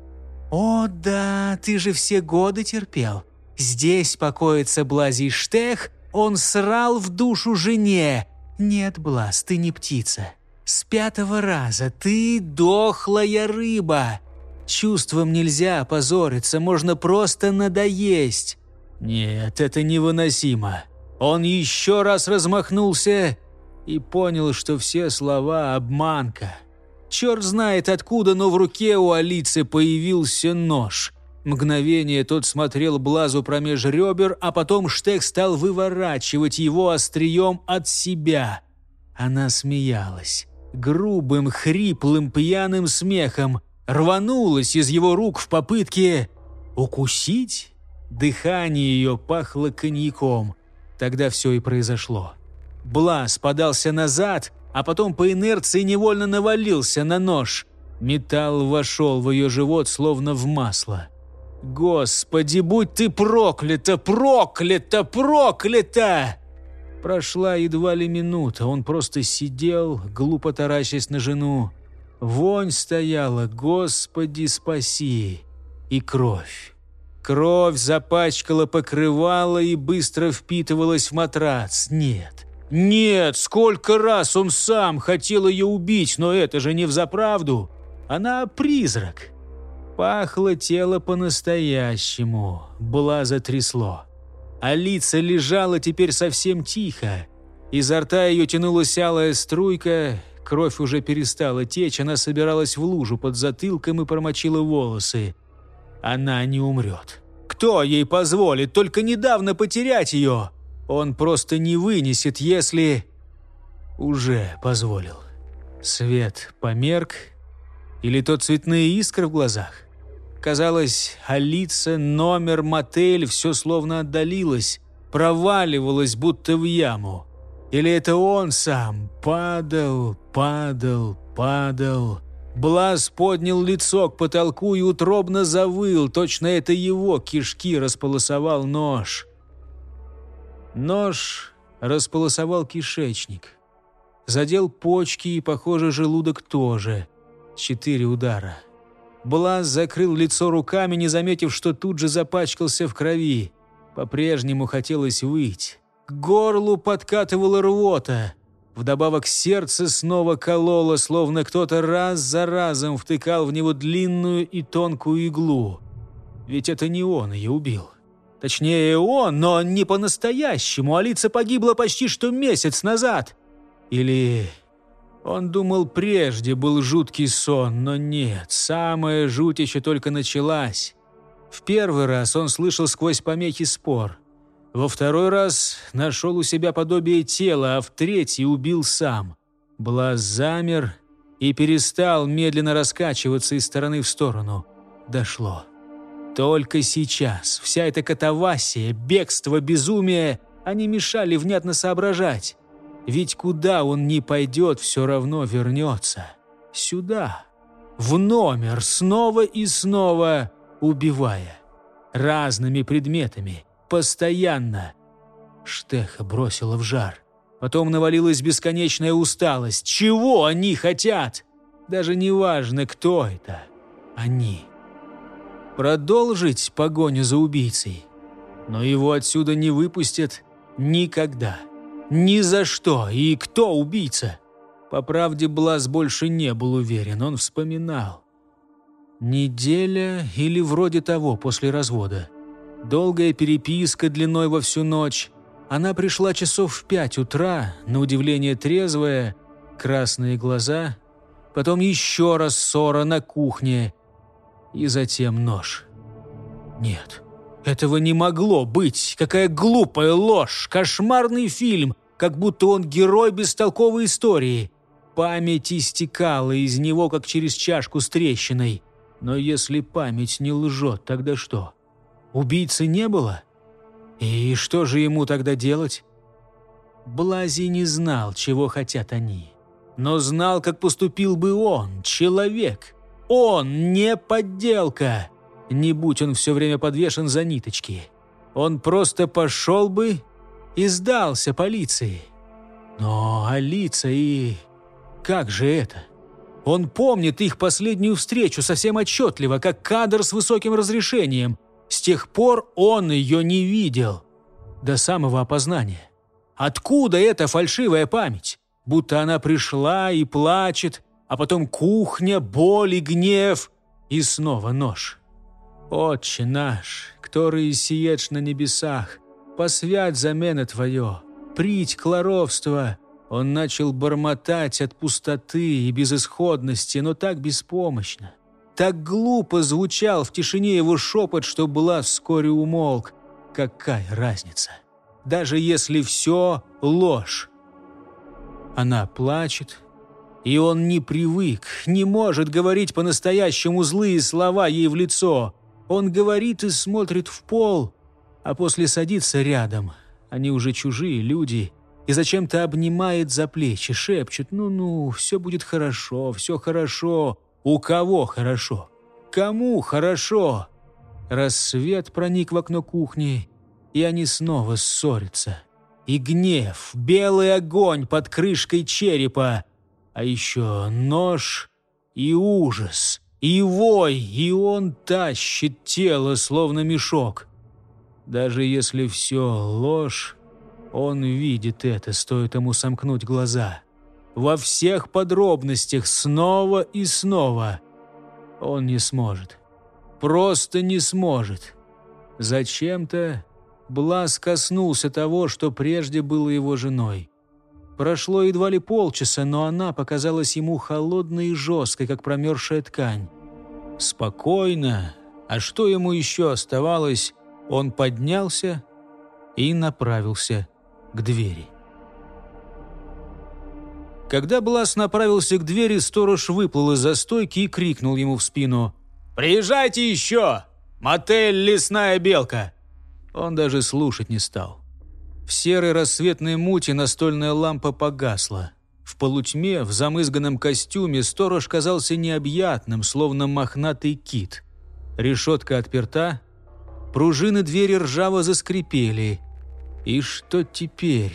«О да, ты же все годы терпел. Здесь покоится Блазий Штех, он срал в душу жене. Нет, Блаз, ты не птица. С пятого раза ты дохлая рыба. Чувством нельзя опозориться, можно просто надоесть». «Нет, это невыносимо». Он еще раз размахнулся и понял, что все слова — обманка. Черт знает откуда, но в руке у Алицы появился нож. Мгновение тот смотрел Блазу промеж ребер, а потом Штех стал выворачивать его острием от себя. Она смеялась. Грубым, хриплым, пьяным смехом. Рванулась из его рук в попытке укусить. Дыхание ее пахло коньяком. Тогда все и произошло. Блаз подался назад, а потом по инерции невольно навалился на нож. Металл вошел в ее живот, словно в масло. «Господи, будь ты проклята, проклята, проклята!» Прошла едва ли минута, он просто сидел, глупо таращась на жену. Вонь стояла, «Господи, спаси!» И кровь. Кровь запачкала покрывало и быстро впитывалась в матрац. Нет, нет, сколько раз он сам хотел ее убить, но это же не взаправду. Она призрак. Пахло тело по-настоящему, была затрясло. А лица лежала теперь совсем тихо. Изо рта ее тянулась алая струйка, кровь уже перестала течь, она собиралась в лужу под затылком и промочила волосы. Она не умрет. Кто ей позволит только недавно потерять ее? Он просто не вынесет, если... Уже позволил. Свет померк, или то цветные искры в глазах? Казалось, Алиса, номер, мотель, все словно отдалилось, проваливалось, будто в яму. Или это он сам падал, падал, падал. Блаз поднял лицо к потолку и утробно завыл, точно это его кишки располосовал нож. Нож располосовал кишечник. Задел почки и, похоже, желудок тоже. Четыре удара. Блаз закрыл лицо руками, не заметив, что тут же запачкался в крови. По-прежнему хотелось выть. К горлу подкатывала рвота. Вдобавок сердце снова кололо, словно кто-то раз за разом втыкал в него длинную и тонкую иглу. Ведь это не он ее убил. Точнее, он, но не по-настоящему. Алиса погибла почти что месяц назад. Или он думал, прежде был жуткий сон, но нет, самая жуть еще только началась. В первый раз он слышал сквозь помехи спор. Во второй раз нашел у себя подобие тела, а в третий убил сам. Блаз замер и перестал медленно раскачиваться из стороны в сторону. Дошло. Только сейчас вся эта катавасия, бегство, безумие, они мешали внятно соображать. Ведь куда он ни пойдет, все равно вернется. Сюда. В номер, снова и снова убивая. Разными предметами. Постоянно. Штеха бросила в жар. Потом навалилась бесконечная усталость. Чего они хотят? Даже не важно, кто это. Они. Продолжить погоню за убийцей. Но его отсюда не выпустят никогда. Ни за что. И кто убийца? По правде, Блаз больше не был уверен. Он вспоминал. Неделя или вроде того после развода. Долгая переписка длиной во всю ночь. Она пришла часов в пять утра, на удивление трезвая, красные глаза. Потом еще раз ссора на кухне. И затем нож. Нет, этого не могло быть. Какая глупая ложь, кошмарный фильм, как будто он герой бестолковой истории. Память истекала из него, как через чашку с трещиной. Но если память не лжет, тогда что? Убийцы не было? И что же ему тогда делать? Блази не знал, чего хотят они. Но знал, как поступил бы он, человек. Он не подделка. Не будь он все время подвешен за ниточки. Он просто пошел бы и сдался полиции. Но Алица и... Как же это? Он помнит их последнюю встречу совсем отчетливо, как кадр с высоким разрешением. С тех пор он ее не видел. До самого опознания. Откуда эта фальшивая память? Будто она пришла и плачет, а потом кухня, боль и гнев, и снова нож. «Отче наш, который сиешь на небесах, посвять замена Твое, прить кларовство, Он начал бормотать от пустоты и безысходности, но так беспомощно. Так глупо звучал в тишине его шепот, что была вскоре умолк. Какая разница? Даже если все ложь. Она плачет, и он не привык, не может говорить по-настоящему злые слова ей в лицо. Он говорит и смотрит в пол, а после садится рядом. Они уже чужие люди, и зачем-то обнимает за плечи, шепчет «Ну-ну, все будет хорошо, все хорошо». У кого хорошо? Кому хорошо? Рассвет проник в окно кухни, и они снова ссорятся. И гнев, белый огонь под крышкой черепа, а еще нож и ужас, и вой, и он тащит тело, словно мешок. Даже если все ложь, он видит это, стоит ему сомкнуть глаза во всех подробностях снова и снова. Он не сможет. Просто не сможет. Зачем-то Блас коснулся того, что прежде было его женой. Прошло едва ли полчаса, но она показалась ему холодной и жесткой, как промерзшая ткань. Спокойно, а что ему еще оставалось, он поднялся и направился к двери. Когда Блас направился к двери, сторож выплыл из-за стойки и крикнул ему в спину. «Приезжайте еще! Мотель «Лесная белка». Он даже слушать не стал. В серой рассветной муте настольная лампа погасла. В полутьме, в замызганном костюме, сторож казался необъятным, словно мохнатый кит. Решетка отперта, пружины двери ржаво заскрипели. И что теперь?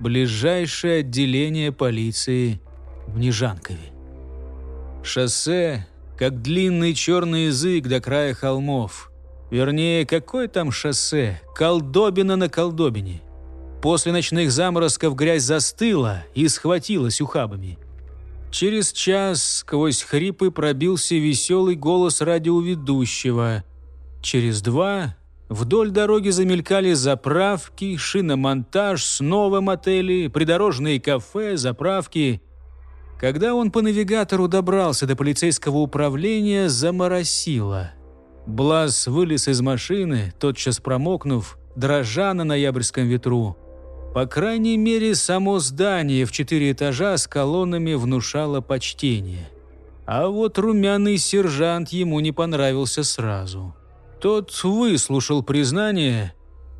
ближайшее отделение полиции в Нежанкове. Шоссе, как длинный черный язык до края холмов. Вернее, какое там шоссе? Колдобина на колдобине. После ночных заморозков грязь застыла и схватилась ухабами. Через час сквозь хрипы пробился веселый голос радиоведущего. Через два Вдоль дороги замелькали заправки, шиномонтаж, снова мотели, придорожные кафе, заправки. Когда он по навигатору добрался до полицейского управления, заморосило. Блаз вылез из машины, тотчас промокнув, дрожа на ноябрьском ветру. По крайней мере, само здание в четыре этажа с колоннами внушало почтение. А вот румяный сержант ему не понравился сразу. Тот выслушал признание,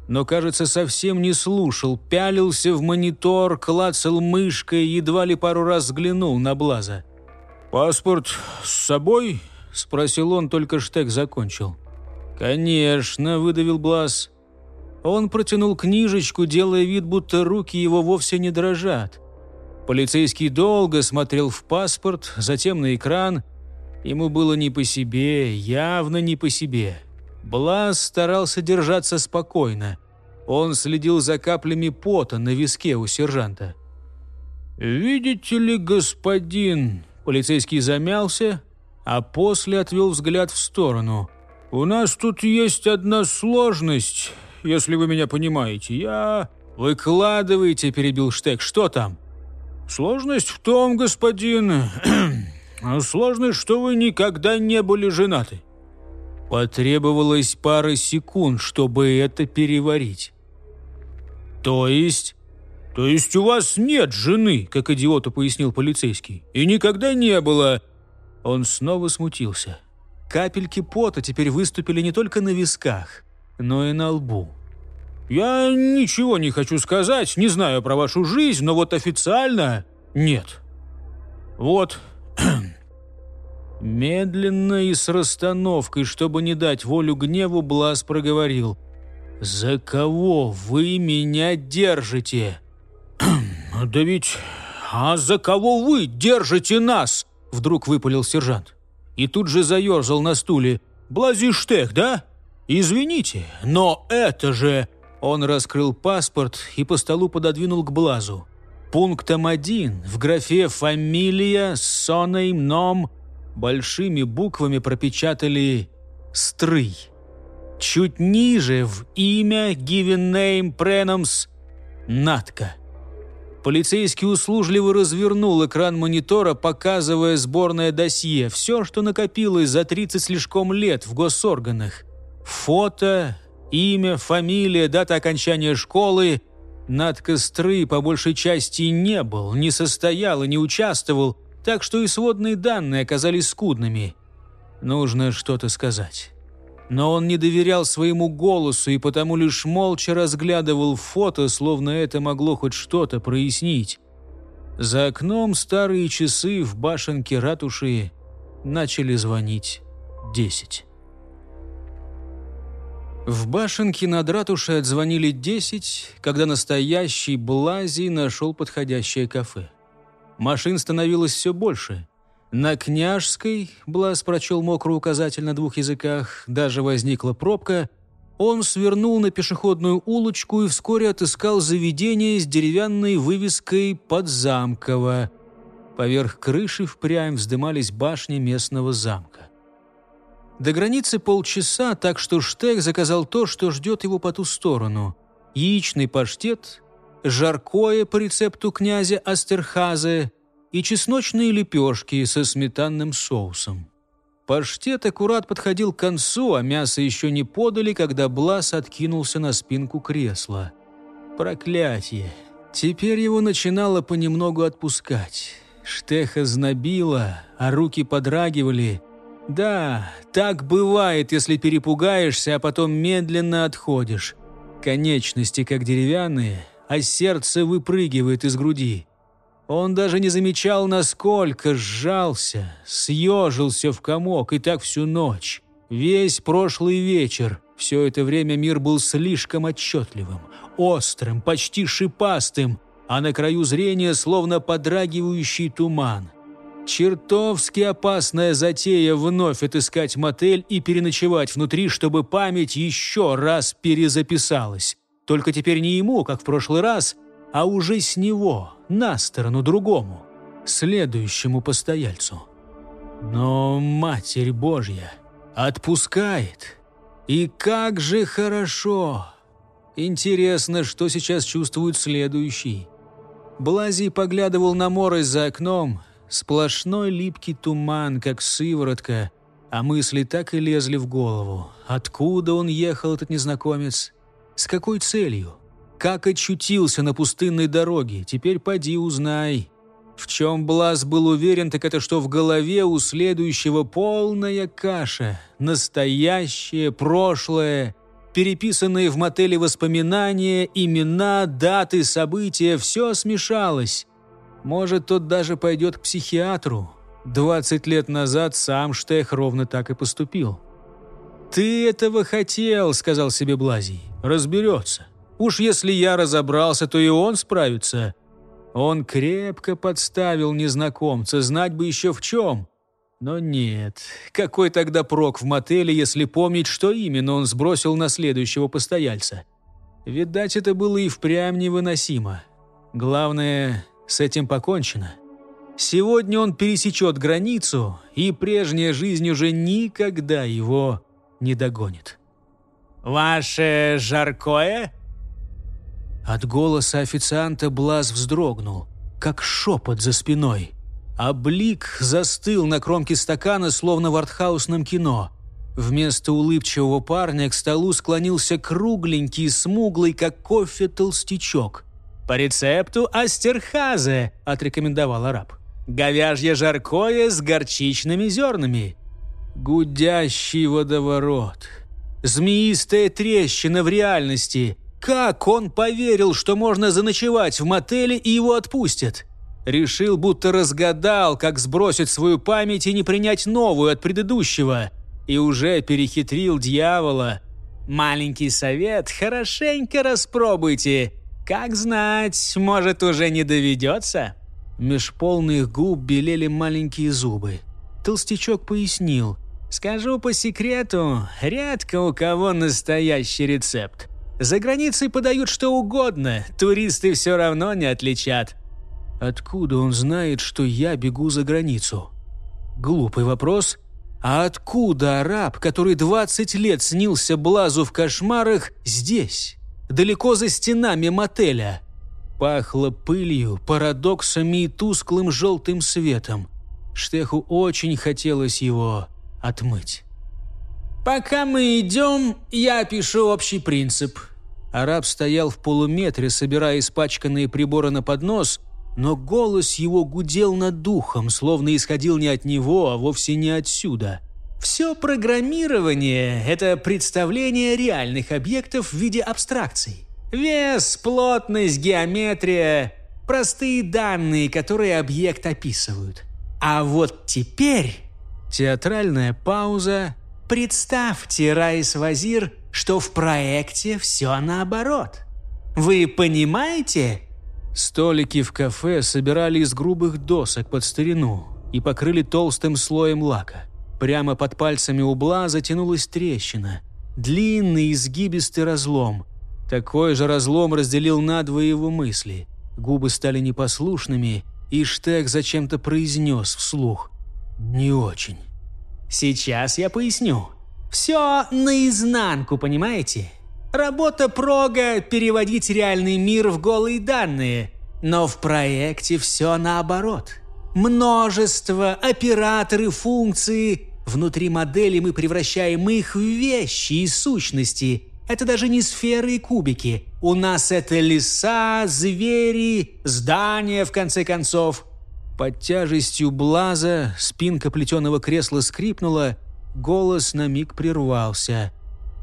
но, кажется, совсем не слушал, пялился в монитор, клацал мышкой, едва ли пару раз взглянул на Блаза. «Паспорт с собой?» – спросил он, только штег закончил. «Конечно», – выдавил Блаз. Он протянул книжечку, делая вид, будто руки его вовсе не дрожат. Полицейский долго смотрел в паспорт, затем на экран. Ему было не по себе, явно не по себе. Блас старался держаться спокойно. Он следил за каплями пота на виске у сержанта. «Видите ли, господин...» Полицейский замялся, а после отвел взгляд в сторону. «У нас тут есть одна сложность, если вы меня понимаете. Я...» «Выкладывайте», — перебил Штек. «Что там?» «Сложность в том, господин... сложность, что вы никогда не были женаты. Потребовалось пара секунд, чтобы это переварить. «То есть?» «То есть у вас нет жены», — как идиоту пояснил полицейский. «И никогда не было». Он снова смутился. Капельки пота теперь выступили не только на висках, но и на лбу. «Я ничего не хочу сказать, не знаю про вашу жизнь, но вот официально нет». «Вот, Медленно и с расстановкой, чтобы не дать волю гневу, Блас проговорил. «За кого вы меня держите?» «Да ведь... А за кого вы держите нас?» Вдруг выпалил сержант. И тут же заерзал на стуле. «Блазиштех, да? Извините, но это же...» Он раскрыл паспорт и по столу пододвинул к Блазу. Пунктом один в графе «Фамилия», «Сонейм», «Ном» большими буквами пропечатали «Стрый». Чуть ниже в имя «Given name Prenoms» «Натка». Полицейский услужливо развернул экран монитора, показывая сборное досье. Все, что накопилось за 30 слишком лет в госорганах. Фото, имя, фамилия, дата окончания школы. Над костры по большей части не был, не состоял и не участвовал, так что и сводные данные оказались скудными. Нужно что-то сказать. Но он не доверял своему голосу и потому лишь молча разглядывал фото, словно это могло хоть что-то прояснить. За окном старые часы в башенке ратуши начали звонить десять. В башенке над ратушей отзвонили десять, когда настоящий Блазий нашел подходящее кафе. Машин становилось все больше. На Княжской, Блаз прочел мокрый указатель на двух языках, даже возникла пробка. Он свернул на пешеходную улочку и вскоре отыскал заведение с деревянной вывеской «Подзамково». Поверх крыши впрямь вздымались башни местного замка. До границы полчаса, так что Штех заказал то, что ждет его по ту сторону. Яичный паштет, жаркое по рецепту князя Астерхазе – и чесночные лепешки со сметанным соусом. Паштет аккурат подходил к концу, а мясо еще не подали, когда Блас откинулся на спинку кресла. Проклятие! Теперь его начинало понемногу отпускать. Штеха знобила, а руки подрагивали. Да, так бывает, если перепугаешься, а потом медленно отходишь. Конечности как деревянные, а сердце выпрыгивает из груди. Он даже не замечал, насколько сжался, съежился в комок, и так всю ночь. Весь прошлый вечер. Все это время мир был слишком отчетливым, острым, почти шипастым, а на краю зрения словно подрагивающий туман. Чертовски опасная затея вновь отыскать мотель и переночевать внутри, чтобы память еще раз перезаписалась. Только теперь не ему, как в прошлый раз, а уже с него, на сторону другому, следующему постояльцу. Но Матерь Божья отпускает. И как же хорошо! Интересно, что сейчас чувствует следующий. Блазий поглядывал на море за окном, сплошной липкий туман, как сыворотка, а мысли так и лезли в голову. Откуда он ехал, этот незнакомец? С какой целью? Как очутился на пустынной дороге, теперь поди узнай. В чем Блаз был уверен, так это что в голове у следующего полная каша. Настоящее, прошлое, переписанные в мотеле воспоминания, имена, даты, события – все смешалось. Может, тот даже пойдет к психиатру. Двадцать лет назад сам Штех ровно так и поступил. «Ты этого хотел», – сказал себе Блазий. «Разберется». Уж если я разобрался, то и он справится. Он крепко подставил незнакомца, знать бы еще в чем. Но нет, какой тогда прок в мотеле, если помнить, что именно он сбросил на следующего постояльца? Видать, это было и впрямь невыносимо. Главное, с этим покончено. Сегодня он пересечет границу, и прежняя жизнь уже никогда его не догонит. «Ваше жаркое?» От голоса официанта Блаз вздрогнул, как шепот за спиной. А блик застыл на кромке стакана, словно в артхаусном кино. Вместо улыбчивого парня к столу склонился кругленький, смуглый, как кофе, толстячок. «По рецепту Астерхазе», — отрекомендовал араб. «Говяжье жаркое с горчичными зернами». Гудящий водоворот. Змеистая трещина в реальности. Как он поверил, что можно заночевать в мотеле и его отпустят? Решил, будто разгадал, как сбросить свою память и не принять новую от предыдущего. И уже перехитрил дьявола. Маленький совет, хорошенько распробуйте. Как знать, может, уже не доведется? Меж полных губ белели маленькие зубы. Толстячок пояснил. «Скажу по секрету, редко у кого настоящий рецепт. За границей подают что угодно, туристы все равно не отличат. Откуда он знает, что я бегу за границу? Глупый вопрос. А откуда араб, который 20 лет снился Блазу в кошмарах, здесь, далеко за стенами мотеля? Пахло пылью, парадоксами и тусклым желтым светом. Штеху очень хотелось его отмыть. «Пока мы идем, я опишу общий принцип». Араб стоял в полуметре, собирая испачканные приборы на поднос, но голос его гудел над духом, словно исходил не от него, а вовсе не отсюда. Все программирование – это представление реальных объектов в виде абстракций. Вес, плотность, геометрия – простые данные, которые объект описывают. А вот теперь театральная пауза. Представьте, Райс Вазир, что в проекте все наоборот. Вы понимаете? Столики в кафе собирали из грубых досок под старину и покрыли толстым слоем лака. Прямо под пальцами угла затянулась трещина. Длинный изгибистый разлом. Такой же разлом разделил надвое его мысли. Губы стали непослушными, и Штех зачем-то произнес вслух. «Не очень». «Сейчас я поясню. Все наизнанку, понимаете? Работа прога – переводить реальный мир в голые данные. Но в проекте все наоборот. Множество, операторы, функции, Внутри модели мы превращаем их в вещи и сущности. Это даже не сферы и кубики. У нас это леса, звери, здания, в конце концов. Под тяжестью блаза спинка плетеного кресла скрипнула, голос на миг прервался.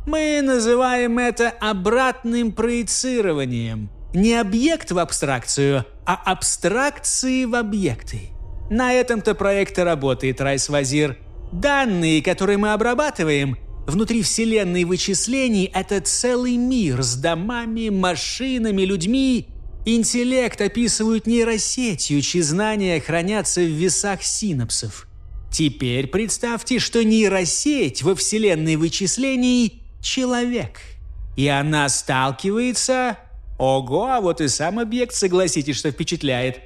Мы называем это обратным проецированием. Не объект в абстракцию, а абстракции в объекты. На этом-то проект и работает, Райс Вазир – Данные, которые мы обрабатываем, внутри вселенной вычислений – это целый мир с домами, машинами, людьми. Интеллект описывают нейросетью, чьи знания хранятся в весах синапсов. Теперь представьте, что нейросеть во вселенной вычислений – человек. И она сталкивается… Ого, а вот и сам объект, согласитесь, что впечатляет.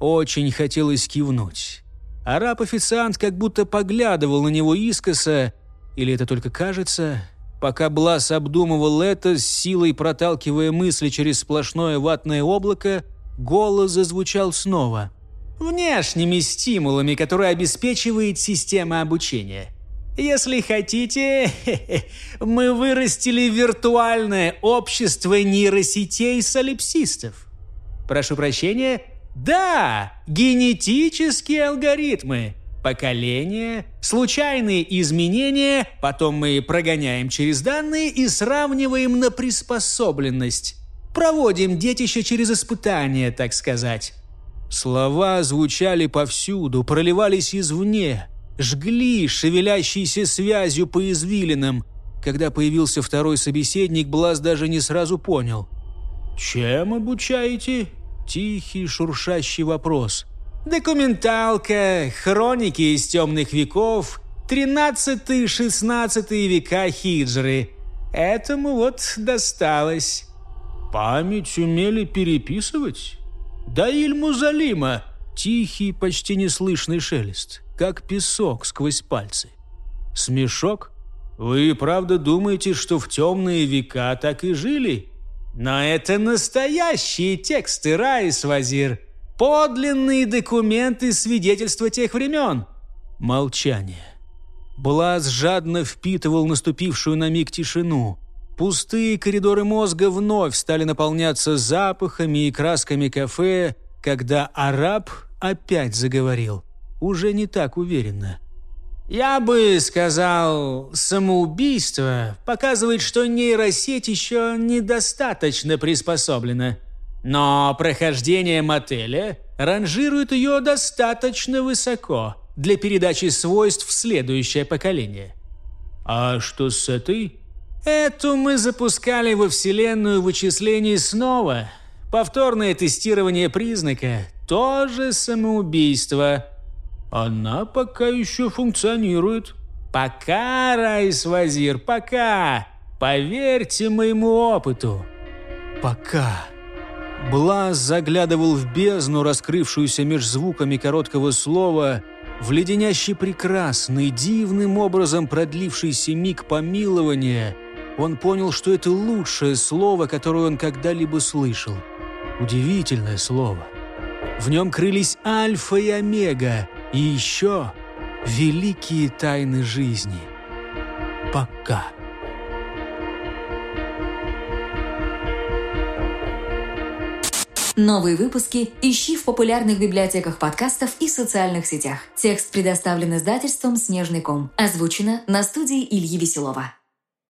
Очень хотелось кивнуть. Араб-официант как будто поглядывал на него искоса, или это только кажется, пока Блас обдумывал это, с силой проталкивая мысли через сплошное ватное облако, голос зазвучал снова. «Внешними стимулами, которые обеспечивает система обучения. Если хотите, мы вырастили виртуальное общество нейросетей солипсистов. Прошу прощения, да, генетические алгоритмы. Поколение, случайные изменения, потом мы прогоняем через данные и сравниваем на приспособленность. Проводим детище через испытания, так сказать. Слова звучали повсюду, проливались извне, жгли шевелящейся связью по извилинам. Когда появился второй собеседник, Блаз даже не сразу понял. «Чем обучаете?» Тихий шуршащий вопрос. «Документалка, хроники из темных веков, 13-16 века хиджры. Этому вот досталось». «Память умели переписывать?» «Да Иль-Музалима!» Тихий, почти неслышный шелест, как песок сквозь пальцы. Смешок? Вы правда думаете, что в темные века так и жили? Но это настоящие тексты, Райс Вазир. Подлинные документы свидетельства тех времен. Молчание. Блаз жадно впитывал наступившую на миг тишину. Пустые коридоры мозга вновь стали наполняться запахами и красками кафе, когда араб опять заговорил. Уже не так уверенно. Я бы сказал, самоубийство показывает, что нейросеть еще недостаточно приспособлена. Но прохождение мотеля ранжирует ее достаточно высоко для передачи свойств в следующее поколение. А что с этой? Эту мы запускали во Вселенную вычислений снова. Повторное тестирование признака – тоже самоубийство – она пока еще функционирует. Пока, Райс Вазир, пока. Поверьте моему опыту. Пока. Блаз заглядывал в бездну, раскрывшуюся меж звуками короткого слова, в леденящий прекрасный, дивным образом продлившийся миг помилования. Он понял, что это лучшее слово, которое он когда-либо слышал. Удивительное слово. В нем крылись альфа и омега, и еще великие тайны жизни. Пока. Новые выпуски ищи в популярных библиотеках подкастов и социальных сетях. Текст предоставлен издательством «Снежный ком». Озвучено на студии Ильи Веселова.